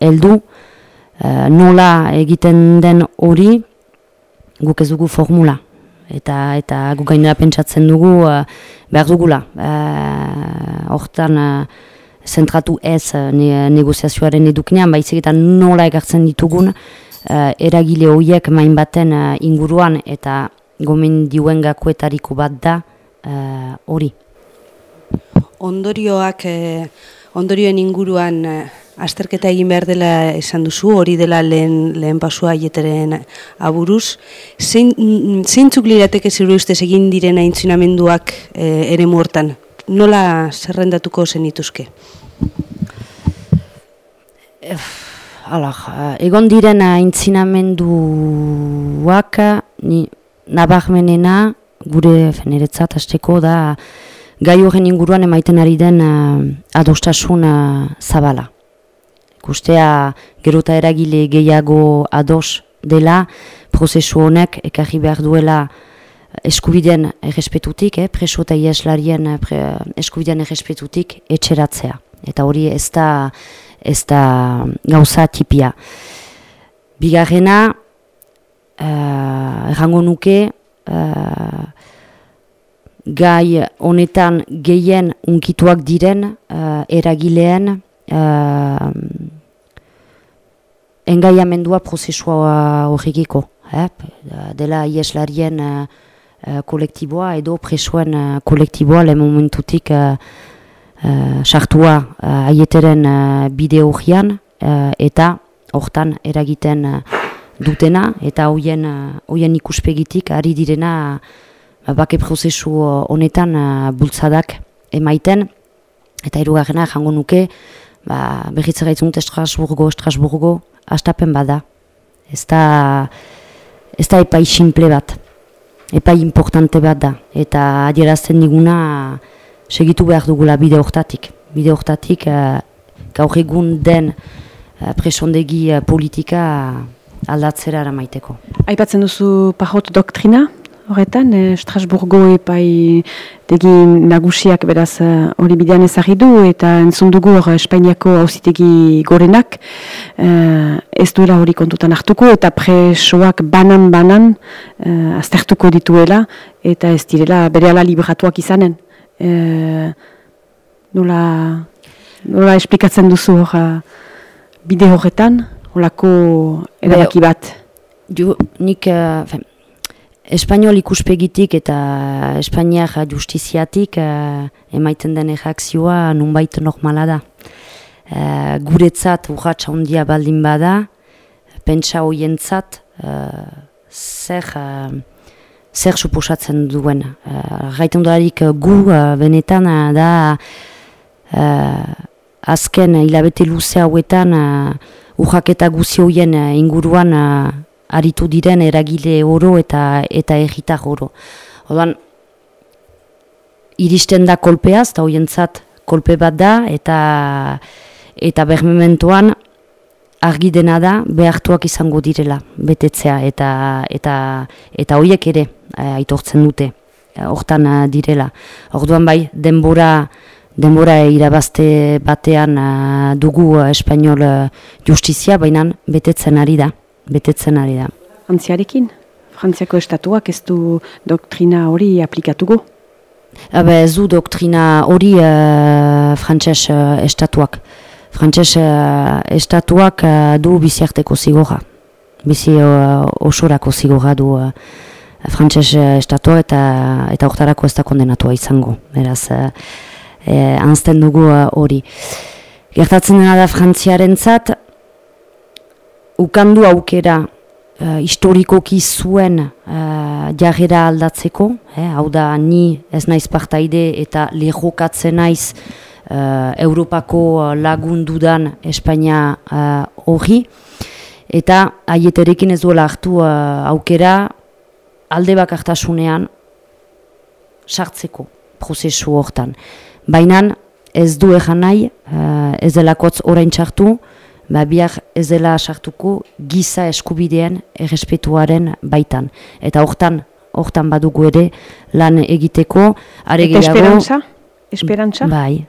heldu, nola egiten den hori, guk ez dugu formula. Eta eta guk gainera pentsatzen dugu uh, behar dugula. Hortan, uh, zentratu ez ne, negoziazioaren edukinean, baizik eta nola egartzen ditugun, uh, eragile horiek main baten inguruan eta gomen diuen gakoetariko bat da hori. Ondorioak, eh, ondorioen inguruan eh, azterketa egin behar dela esan duzu, hori dela lehen, lehen pasua aieteren aburuz. Zein, zeintzuk lirateke ziru ustez egin diren aintzinamenduak eh, ere muertan? Nola zerrendatuko zen ituzke? Hala, egon diren aintzinamenduak ni nabarmenena gure feneretzat hasteko da gai horren inguruan emaiten ari den uh, adostasun uh, zabala. Gustea gerota eragile gehiago ados dela, prozesu honek ekarri behar duela eskubideen errespetutik, eh, preso eta ieslarien uh, eskubideen errespetutik etxeratzea. Eta hori ez da, ez da gauza tipia. Bigarrena, uh, errango nuke, uh, gai honetan gehien unkituak diren uh, eragileen uh, engaiamendua prozesua horregiko. Eh? Dela ieslarien uh, kolektiboa edo presoen uh, kolektiboa lehen momentutik sartua uh, aieteren uh, bide horian eta hortan eragiten dutena eta hoien uh, ikuspegitik ari direna bake prozesu honetan uh, bultzadak emaiten, eta irugarrena jango nuke, ba, behitza gaitzun Estrasburgo, Estrasburgo, astapen bada. Ez da, ez da epai simple bat, epai importante bat da, eta adierazten diguna segitu behar dugula bide hortatik. Bide hortatik, uh, gaur egun den uh, presondegi uh, politika aldatzera maiteko. Aipatzen duzu pahot doktrina, horretan, eh, Strasburgo epai degi nagusiak beraz eh, hori bidean ezagidu eta entzun dugu hor Espainiako hauzitegi gorenak eh, ez duela hori kontutan hartuko eta presoak banan-banan eh, aztertuko dituela eta ez direla bere ala libratuak izanen. Eh, nola, nola esplikatzen duzu hor bide horretan, holako erabaki bat? Jo, nik, uh, Espainiol ikuspegitik eta Espainiak justiziatik uh, emaiten den erreakzioa nunbait normala da. Uh, guretzat urratxa handia baldin bada, pentsa hoientzat uh, zer, uh, zer suposatzen duen. Uh, Gaiten duarik gu benetan uh, da uh, azken hilabete luze hauetan uh, urraketa guzi hoien inguruan aritu diren eragile oro eta eta egitar oro. Odan, iristen da kolpeaz, eta hoientzat kolpe bat da, eta eta bermementoan argi dena da behartuak izango direla betetzea, eta eta eta hoiek ere eh, aitortzen dute, eh, hortan eh, direla. Orduan bai, denbora denbora irabazte batean dugu espainol justizia, baina betetzen ari da betetzen ari da. Frantziarekin? Frantziako estatuak ez du doktrina hori aplikatuko? Habe, ez du doktrina hori uh, frantses uh, estatuak. Frantses uh, estatuak uh, du biziarteko zigorra. Bizi uh, osorako zigorra du uh, frantses estatua eta eta hortarako ez da kondenatua izango. Beraz, uh, eh, anzten dugu hori. Gertatzen dena da frantziaren zat, ukandu aukera uh, historikoki zuen uh, jarrera aldatzeko, eh, hau da ni ez naiz partaide eta lehokatzen naiz Europako lagundudan Espainia hori, eta aieterekin ez duela hartu aukera alde bakartasunean sartzeko prozesu hortan. Baina ez du egan nahi, ez delakotz orain txartu, ba, biak ez dela sartuko giza eskubidean errespetuaren baitan. Eta hortan, hortan badugu ere lan egiteko. Are Eta esperantza? Esperantza? Bai,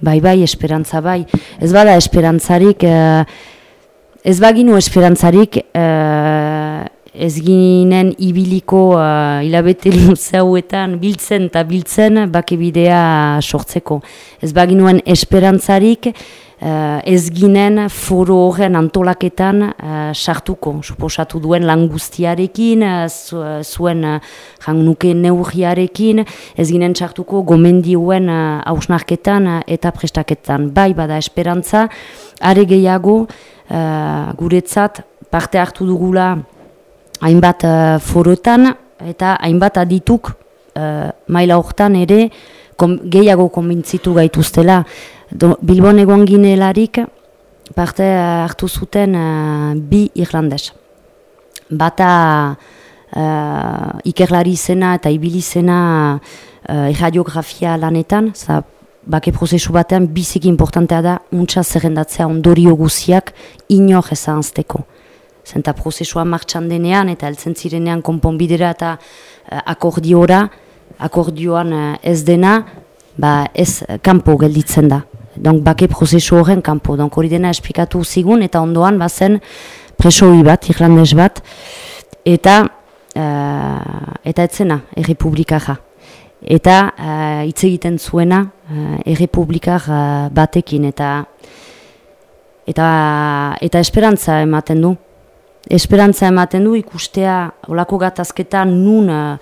bai, bai, esperantza, bai. Ez bada esperantzarik, eh, ez baginu esperantzarik, eh, ez ginen ibiliko uh, hilabete [LAUGHS] luzeuetan biltzen eta biltzen bakebidea sortzeko. Ez baginuen esperantzarik, uh, ez ginen foro horren antolaketan uh, sartuko. Suposatu duen lan guztiarekin, uh, zuen uh, nuke neurriarekin, ez ginen sartuko gomendioen hausnarketan uh, eta prestaketan. Bai bada esperantza, are gehiago uh, guretzat parte hartu dugula hainbat uh, forotan eta hainbat adituk uh, maila hortan ere kom, gehiago konbintzitu gaituztela. Do, Bilbon egon ginelarik parte hartu zuten uh, bi Irlandes. Bata uh, ikerlari zena eta ibili zena uh, erradiografia lanetan, za, bake prozesu batean biziki importantea da untsa zerrendatzea ondorio guziak inor ezanzteko. Zenta prozesua martxan denean eta heltzen zirenean konponbidera eta uh, akordiora, akordioan ez dena, ba ez kanpo gelditzen da. Donk bake prozesu horren kanpo. Donk hori dena esplikatu zigun eta ondoan bazen presoi bat, irlandes bat, eta uh, eta etzena, errepublikara. Eta uh, hitz egiten zuena uh, errepublikar uh, batekin eta eta eta esperantza ematen du. Esperantza ematen du ikustea olako gatazketa nun uh,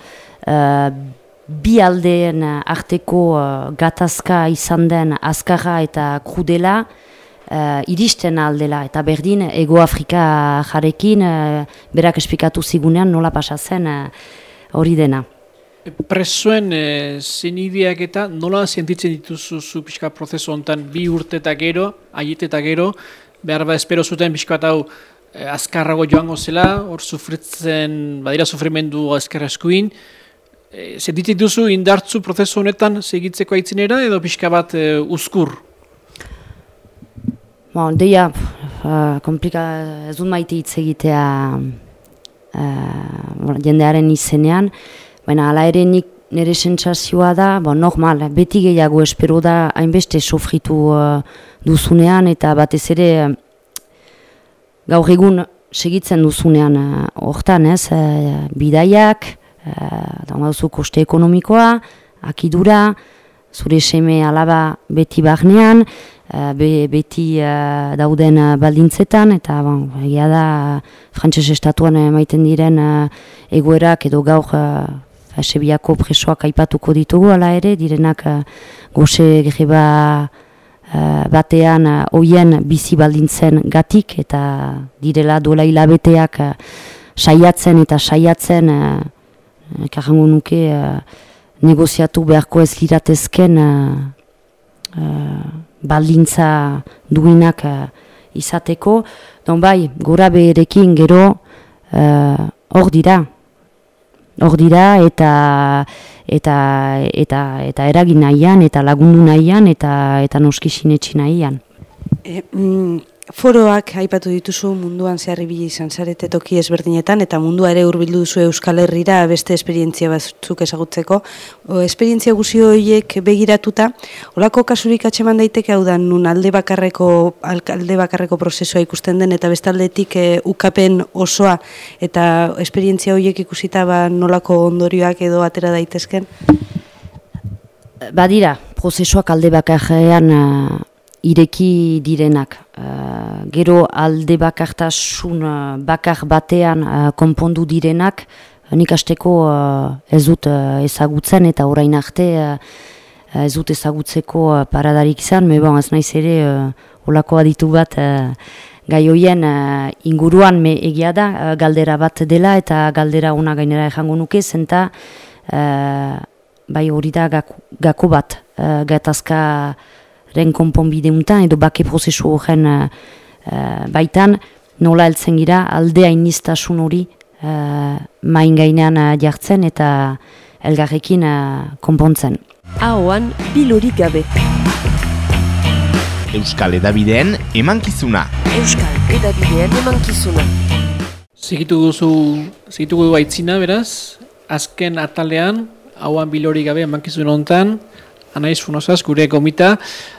bi aldeen eh, arteko uh, gatazka izan den azkarra eta krudela uh, iristen aldela. Eta berdin, Ego Afrika jarekin uh, berak espikatu zigunean nola pasatzen hori dena. Presoen e, zenideak eta nola zientitzen dituzu zu pixka prozesu honetan bi urte eta gero, aiet eta gero, behar ba espero zuten pixka hau azkarrago joango zela, hor sufritzen, badira sufrimendu azkarra eskuin, E, Zeditik duzu indartzu prozesu honetan segitzeko aitzinera edo pixka bat e, uzkur? Bon, deia, uh, komplika ez dut maite hitz egitea uh, jendearen izenean, baina ala ere nik nire sentsazioa da, bon, normal, beti gehiago espero da hainbeste sofritu uh, duzunean eta batez ere gaur egun segitzen duzunean hortan, ez, bidaiak, uh, duzu koste ekonomikoa, akidura, zure seme alaba beti barnean, uh, beti uh, dauden uh, baldintzetan, eta bon, egia da frantses estatuan emaiten diren uh, egoerak edo gaur uh, Sebiako presoak aipatuko ditugu, ala ere, direnak uh, goze greba uh, batean uh, oien bizi baldintzen gatik, eta direla duela hilabeteak uh, saiatzen eta saiatzen Karango nuke uh, negoziatu beharko ez liratezken uh, uh, baldintza duinak uh, izateko. Don bai, gora beherekin gero hor uh, dira. Hor dira eta eta eta eta eragin nahian eta lagundu nahian eta eta noski sinetsi nahian. E, mm, Foroak aipatu dituzu munduan zeharri bila izan zarete toki ezberdinetan eta mundua ere hurbildu duzu Euskal Herrira beste esperientzia batzuk ezagutzeko. O, esperientzia guzi horiek begiratuta, olako kasurik atxeman daiteke hau da nun alde bakarreko, alde bakarreko prozesua ikusten den eta bestaldetik e, ukapen osoa eta esperientzia horiek ikusita ba, nolako ondorioak edo atera daitezken? Badira, prozesuak alde bakarrean uh, ireki direnak. Uh, gero alde bakartasun uh, bakar batean uh, konpondu direnak, nik asteko uh, ez dut uh, ezagutzen eta orain arte uh, ez dut ezagutzeko paradarik izan, me bon, ez naiz ere olako aditu bat gai hoien inguruan me egia da galdera bat dela eta galdera ona gainera ejango nuke zenta bai hori da gako, bat uh, gatazka ren konponbide untan, edo bake prozesu horren uh, baitan, nola heltzen gira aldea inistasun hori uh, main gainean uh, jartzen eta elgarrekin uh, konpontzen. Ahoan bilori gabe. Euskal Edabideen emankizuna. Euskal Edabideen emankizuna. Zigitu duzu, zigitu du aitzina, beraz, azken atalean, hauan bilori gabe emankizun hontan, anaiz funosaz, gure gomita.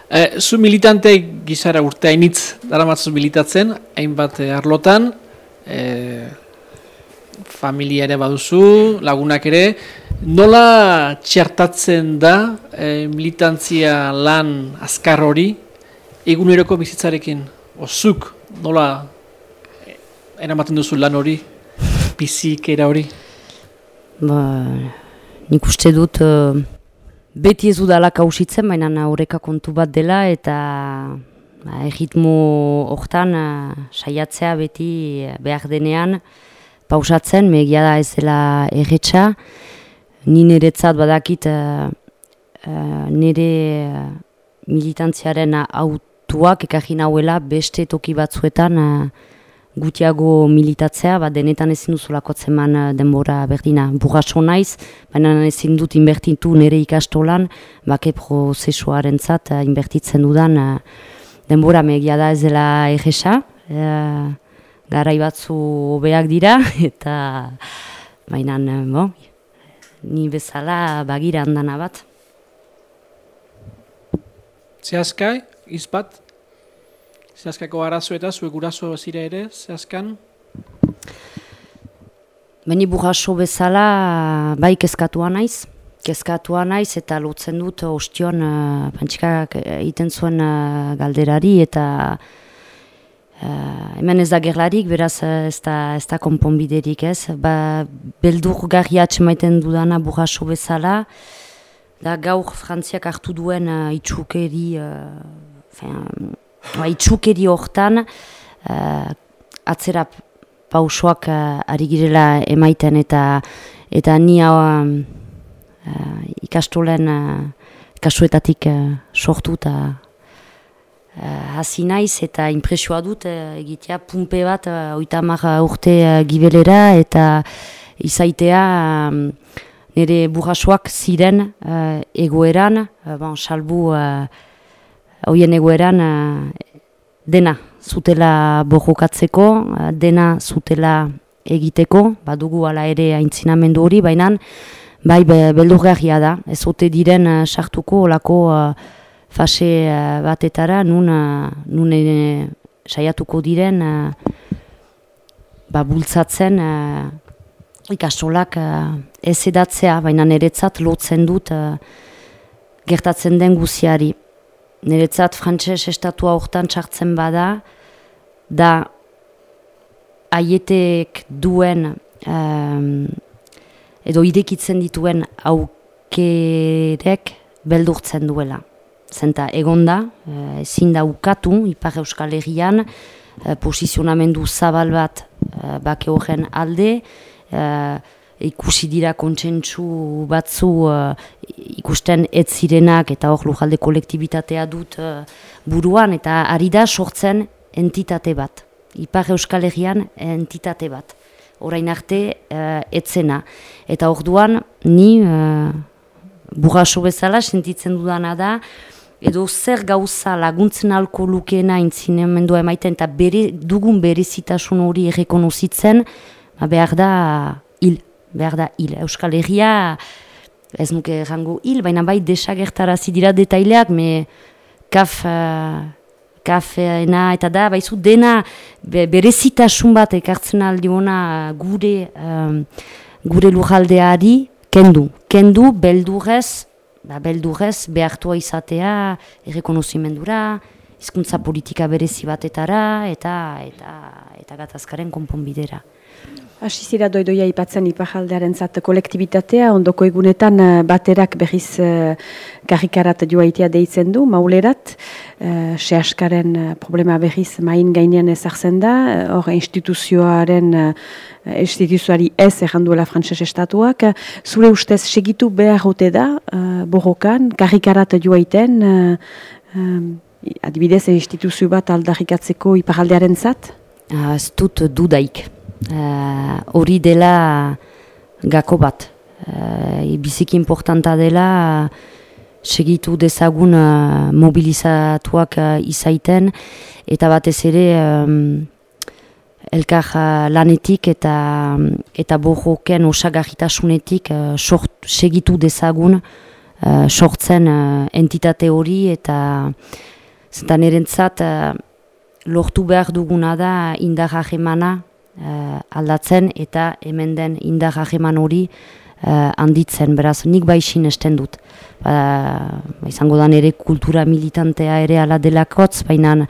E, zu militante gizara urte hainitz dara militatzen, hainbat eh, arlotan, e, familia ere baduzu, lagunak ere, nola txertatzen da e, militantzia lan azkar hori, eguneroko bizitzarekin, ozuk, nola eramaten duzu lan hori, bizik era hori? Ba, nik uste dut uh, beti ez udala kausitzen, baina horreka kontu bat dela eta ba, egitmo hortan uh, saiatzea beti behar denean pausatzen, megia da ez dela erretxa. Ni niretzat badakit uh, uh, nire uh, militantziaren autuak ekarri nauela beste toki batzuetan gutiago militatzea, ba, denetan ezin duzulako zeman eh, denbora berdina. Burraso naiz, baina ezin dut inbertitu nire ikastolan, bake prozesuaren zat, eh, inbertitzen dudan eh, denbora megia da ez dela egesa, e, garai batzu hobeak dira, [LAUGHS] eta baina bo, ni bezala bagira handana bat. Zehazkai, izbat, Zehazkako arazo eta zuek guraso zire ere, zehazkan? Beni burraso bezala bai kezkatua naiz. Kezkatua naiz eta lotzen dut ostion uh, pantxikak egiten zuen uh, galderari eta uh, hemen ez da gerlarik, beraz ez da, ez da konponbiderik ez. Ba, beldur garri atxemaiten dudana burraso bezala, da gaur frantziak hartu duen uh, itxukeri, uh, ba, itxukeri hortan uh, atzera pausoak uh, ari girela emaiten eta eta ni hau uh, ikastolen uh, kasuetatik uh, sortu eta uh, hasi naiz eta impresioa dut uh, egitea pumpe bat uh, oita urte uh, gibelera eta izaitea um, nire burrasoak ziren uh, egoeran, uh, bon, salbu hoien egoeran uh, dena zutela borrokatzeko, uh, dena zutela egiteko, badugu ala ere aintzinamendu hori, baina bai be, beldurgarria da, ez ote diren uh, sartuko olako fase uh, batetara, nun, uh, nun saiatuko diren uh, ba, bultzatzen uh, ikasolak uh, ez edatzea, baina niretzat lotzen dut gertatzen den guziari niretzat frantses estatua hortan txartzen bada, da aietek duen um, edo irekitzen dituen aukerek beldurtzen duela. Zenta egonda, uh, ezin da ukatu, Ipar Euskal Herrian, uh, posizionamendu zabal bat uh, bake horren alde, uh, ikusi dira kontsentsu batzu uh, ikusten ez zirenak eta hor lujalde kolektibitatea dut uh, buruan eta ari da sortzen entitate bat. Ipar Euskal Herrian entitate bat. Orain arte uh, etzena. Eta orduan ni uh, burraso bezala sentitzen dudana da edo zer gauza laguntzen alko lukeena intzinemendua emaiten eta bere, dugun berezitasun hori errekonozitzen ba, behar da hil behar da hil. Euskal Herria, ez nuke errango hil, baina bai desagertarazi dira detaileak, me kaf, uh, kafeena eta da, baizu dena be, berezitasun bat ekartzen aldi gure, um, gure lujaldeari kendu. Kendu beldurrez, ba, beldurrez behartua izatea, errekonozimendura, hizkuntza politika berezi batetara eta eta eta gatazkaren konponbidera. Asizira doidoia ipatzen ipajaldearen zat kolektibitatea, ondoko egunetan eh, baterak behiz uh, karikarat joaitea deitzen du, maulerat, uh, sehaskaren problema behiz main gainean ezartzen da, hor instituzioaren uh, instituzioari ez erranduela frantses estatuak, zure ustez segitu behar hote da, uh, borrokan, karikarat joaiten, uh, um, adibidez instituzio bat aldarrikatzeko iparaldearen zat? Uh, ez dut dudaik. Uh, hori dela gako bat. Uh, biziki importanta dela segitu dezagun uh, mobilizatuak uh, izaiten eta batez ere um, elkar uh, lanetik eta eta borroken osagarritasunetik uh, segitu dezagun uh, sortzen uh, entitate hori eta zentan erentzat uh, lortu behar duguna da indar uh, aldatzen eta hemen den indar hori uh, handitzen, beraz nik baixin esten dut. Ba, ba, izango da ere kultura militantea ere ala delakotz, baina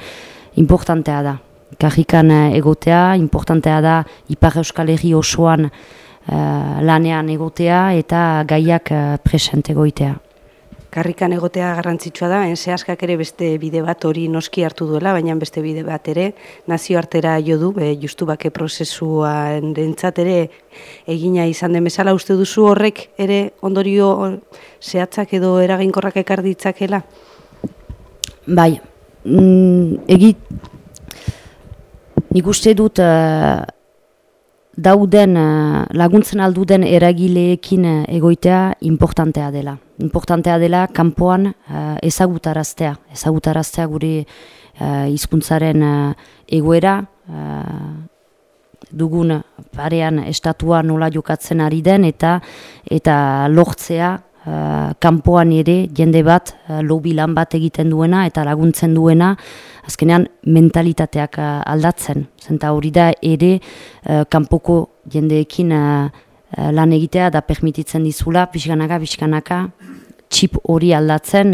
importantea da. Karrikan eh, egotea, importantea da Ipar Euskal Herri osoan uh, lanean egotea eta gaiak uh, presente goitea karrikan egotea garrantzitsua da, en zehaskak ere beste bide bat hori noski hartu duela, baina beste bide bat ere nazioartera jo du, be, justu bake prozesua dentzat ere egina izan den bezala, uste duzu horrek ere ondorio zehatzak edo eraginkorrak ekar ditzakela? Bai, mm, egit, nik uste dut uh, dauden uh, laguntzen alduden eragileekin uh, egoitea importantea dela. Importantea dela kanpoan uh, ezagutaraztea, ezagutaraztea gure uh, hizkuntzaren egoera, dugun parean estatua nola jokatzen ari den eta eta lortzea uh, kanpoan ere jende bat uh, lobi lan bat egiten duena eta laguntzen duena azkenean mentalitateak aldatzen. Zenta hori da ere kanpoko jendeekin Eh, lan egitea da permititzen dizula, pixkanaka, pixkanaka, txip hori aldatzen,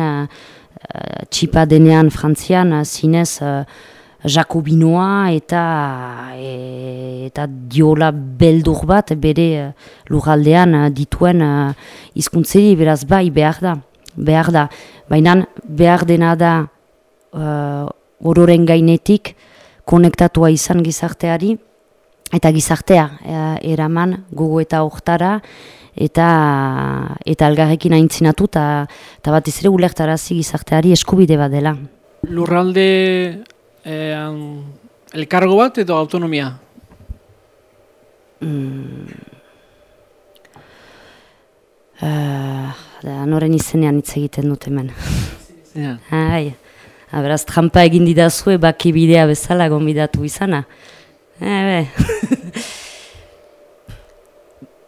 txipa denean frantzian, zinez, Jakobinoa eta eta diola beldur bat bere uh, lugaldean dituen uh, izkuntzeri beraz bai behar da. Behar da. Baina behar dena da uh, ororen gainetik konektatua izan gizarteari, eta gizartea e, eraman gogo eta oktara eta eta algarrekin aintzinatu eta bat izere ulertarazi gizarteari eskubide bat dela. Lurralde eh, elkargo bat edo autonomia? Mm. Uh, noren izenean hitz egiten dut hemen. Yeah. Hai, aberaz trampa egin didazue baki bidea bezala gonbidatu izana. Eh,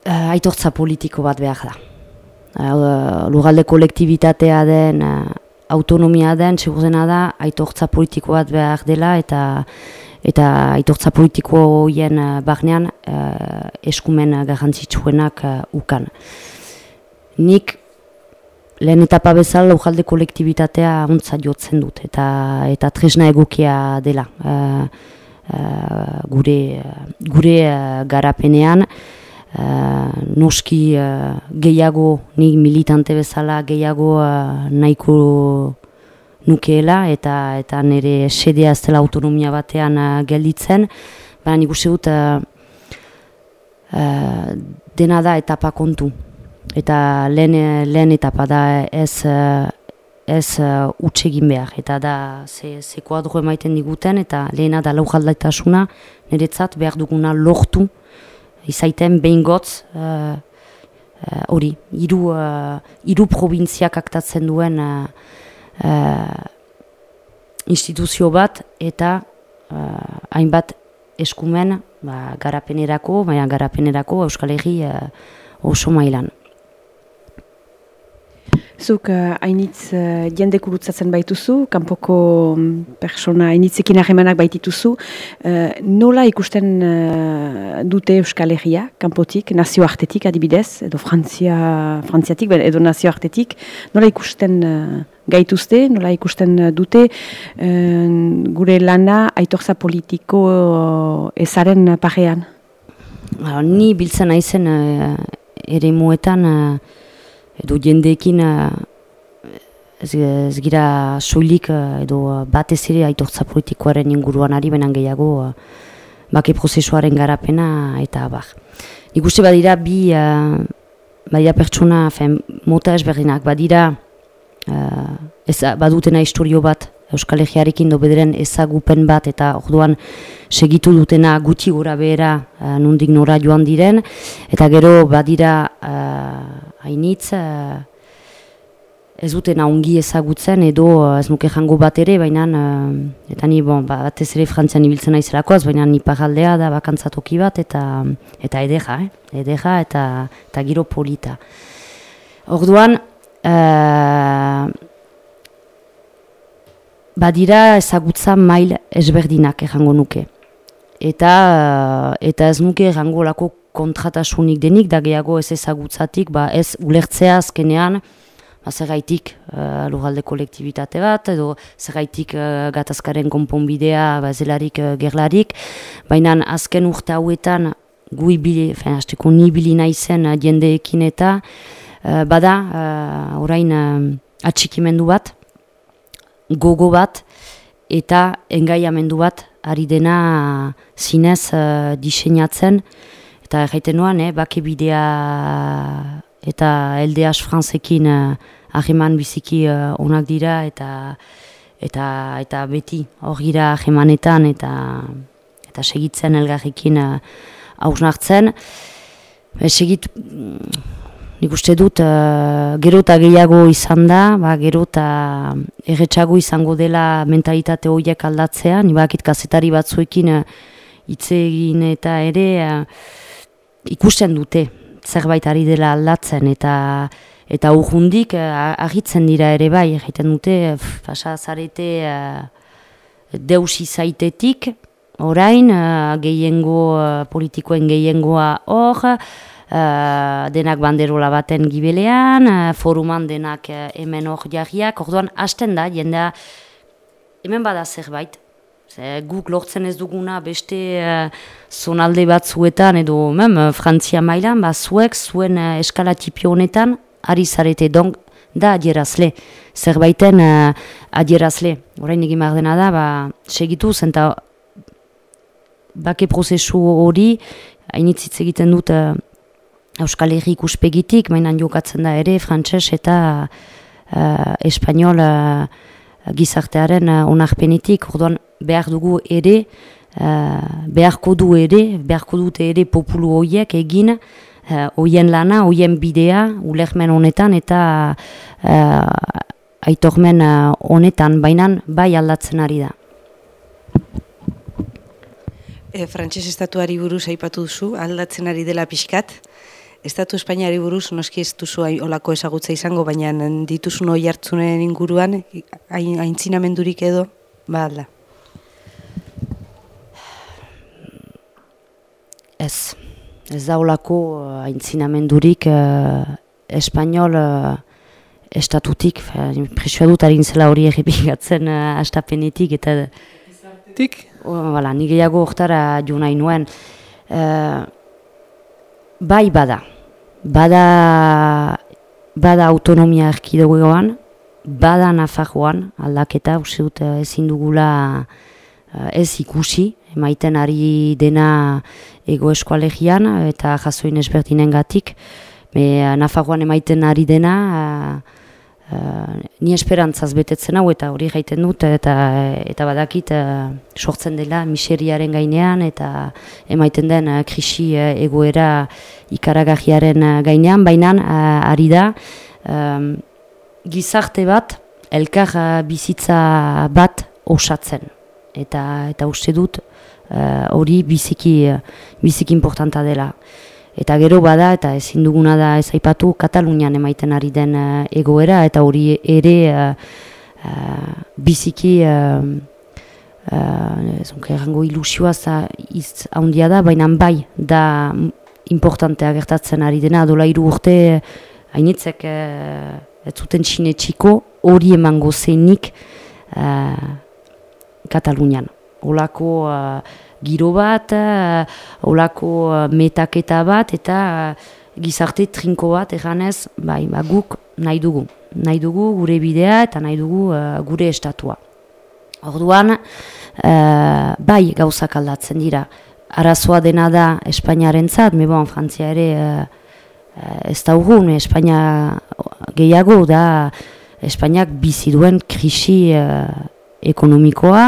uh, [LAUGHS] aitortza politiko bat behar da. Uh, Lugalde kolektibitatea den, uh, autonomia den, segurena da, aitortza politiko bat behar dela eta eta aitortza politikoen uh, barnean uh, eskumen garrantzitsuenak uh, ukan. Nik lehen etapa bezala lugalde kolektibitatea ontsa jotzen dut eta eta tresna egokia dela. Uh, gure, gure uh, garapenean uh, noski uh, gehiago nik militante bezala gehiago uh, nahiko nukeela eta eta nire sedea ez dela autonomia batean uh, gelditzen. Baina nik uste dut uh, uh, dena da etapa kontu. Eta lehen, lehen etapa da ez ez uh, utxegin behar, eta da ze, ze kuadro emaiten diguten, eta lehena da lau jaldaitasuna, niretzat behar duguna lortu, izaiten behin gotz, uh, uh, hori, uh, iru, uh, iru provintziak aktatzen duen uh, uh, instituzio bat, eta uh, hainbat eskumen ba, garapenerako, baina garapenerako Euskal Herri uh, oso mailan. Zuk uh, hainitz uh, jende kurutzatzen baituzu, kanpoko um, persona hainitzekin ahemanak baitituzu. Uh, nola ikusten uh, dute Euskal Herria, kanpotik, nazioartetik adibidez, edo Frantzia, Frantziatik, edo nazioartetik, nola ikusten uh, gaituzte, nola ikusten dute gure lana aitorza politiko uh, ezaren parean? Ni biltzen aizen uh, ere muetan edo jendeekin uh, ez, ez gira soilik uh, edo batez ere aitortza politikoaren inguruan ari benan gehiago uh, bake prozesuaren garapena eta bar. Nik uste badira bi badira pertsona fen, mota ezberdinak badira ez, badutena historio bat Euskal Egearekin do bederen ezagupen bat eta orduan segitu dutena gutxi gora behera nundik nora joan diren eta gero badira uh, hainitz uh, ez dutena ongi ezagutzen edo uh, ez nuke jango bat ere, baina uh, eta ni bon, ba, batez ere frantzian ibiltzen aizelakoaz, baina ni pagaldea da bakantzatoki bat eta eta edera, eh? edera eta, eta giro polita. Orduan, uh, badira ezagutza mail ezberdinak errango nuke. Eta, eta ez nuke errango lako kontratasunik denik, da gehiago ez ezagutzatik, ba ez ulertzea azkenean, ba, zergaitik uh, lugalde kolektibitate bat, edo zergaitik uh, gatazkaren konponbidea ba, zelarik uh, gerlarik, baina azken urte hauetan gu ibili, fein, hasteko ni ibili naizen uh, jendeekin eta uh, bada, uh, orain uh, atxikimendu bat, gogo bat, eta engaiamendu bat, ari dena zinez uh, diseinatzen, eta erraiten nuan, eh, bake bidea eta LDH Franzekin uh, ahiman biziki uh, onak dira eta eta eta beti hor gira ahimanetan eta eta segitzen elgarrekin uh, hausnartzen. E, segit, mm, nik uste dut, uh, gero eta gehiago izan da, ba, gero eta erretxago izango dela mentalitate horiek aldatzea, nibakit kazetari batzuekin uh, egin eta ere ikusten dute zerbait ari dela aldatzen eta eta urrundik uh, agitzen dira ere bai, egiten dute, pasa zarete uh, deus izaitetik, orain, uh, gehiengo uh, politikoen gehiengoa hor, denak banderola baten gibelean, foruman denak hemen hor jarriak, orduan hasten da, jendea, hemen bada zerbait, Ze, guk lortzen ez duguna beste uh, batzuetan edo mem, Frantzia mailan, ba, zuek zuen uh, eskala tipio honetan ari zarete, donk da adierazle, zerbaiten uh, adierazle. Horain egin behar dena da, ba, segitu zen eta bake prozesu hori, hainitzitz egiten dut uh, Euskal Herri ikuspegitik, mainan jokatzen da ere, frantses eta uh, espanol uh, gizartearen uh, onarpenetik, orduan behar dugu ere, uh, beharko du ere, beharko dute ere populu horiek egin, uh, oien lana, oien bidea, ulermen honetan eta aitormen honetan, bainan bai aldatzen ari da. E, Frantses estatuari buruz aipatu duzu, aldatzen ari dela pixkat. Estatu Espainiari buruz noski ez duzu olako ezagutza izango, baina dituzun oi hartzunen inguruan, aintzinamendurik edo, ba alda. Ez ez daulako uh, aintzinamendurik uh, espanol uh, estatutik, presioa dut harin zela hori errepikatzen uh, astapenetik eta... Tik? Bala, uh, nigeiago oktara jo nahi nuen. Uh, bai bada, bada, bada autonomia erkidegoan, bada nafarroan aldaketa, uste dut uh, ezin dugula uh, ez ikusi, emaiten ari dena ego eskualegian eta jasoin ezberdinen gatik. Nafagoan emaiten ari dena, ni esperantzaz betetzen hau eta hori gaiten dut eta eta badakit sortzen dela miseriaren gainean eta emaiten den uh, krisi uh, egoera ikaragajiaren gainean, baina ari da gizarte bat, elkar bizitza bat osatzen. Eta, eta uste dut, hori uh, biziki, biziki importanta dela. Eta gero bada, eta ezin duguna da ez aipatu, Katalunian emaiten ari den uh, egoera, eta hori ere uh, uh, biziki uh, uh, errango ilusioa za iz handia da, baina bai da importantea gertatzen ari dena, dola iru urte hainitzek uh, ez zuten txine txiko hori emango zenik uh, Katalunian. Olako uh, giro bat, uh, olako uh, metaketa bat, eta uh, gizarte trinko bat, eganez, bai, ba, guk nahi dugu. Nahi dugu gure bidea eta nahi dugu uh, gure estatua. Orduan, uh, bai gauzak aldatzen dira. Arazoa dena da Espainiaren zat, bon, Frantzia ere uh, ez da ugun, Espainia gehiago da Espainiak bizi duen krisi uh, ekonomikoa,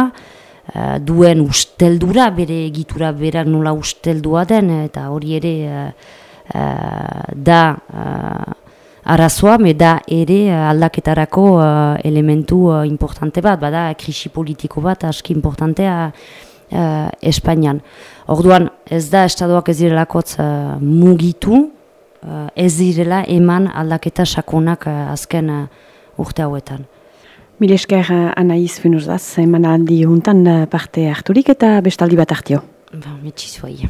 uh, duen usteldura, bere egitura berak nola usteldua den, eta hori ere uh, da arazoa, da ere aldaketarako elementu importante bat, bada krisi politiko bat aski importantea Espainian. Orduan ez da estadoak ez direlakotz mugitu, ez direla eman aldaketa sakonak azken urte hauetan. Milesker uh, anaiz finuzaz, eman aldi juntan parte harturik eta bestaldi bat hartio. Ba, metxizuai.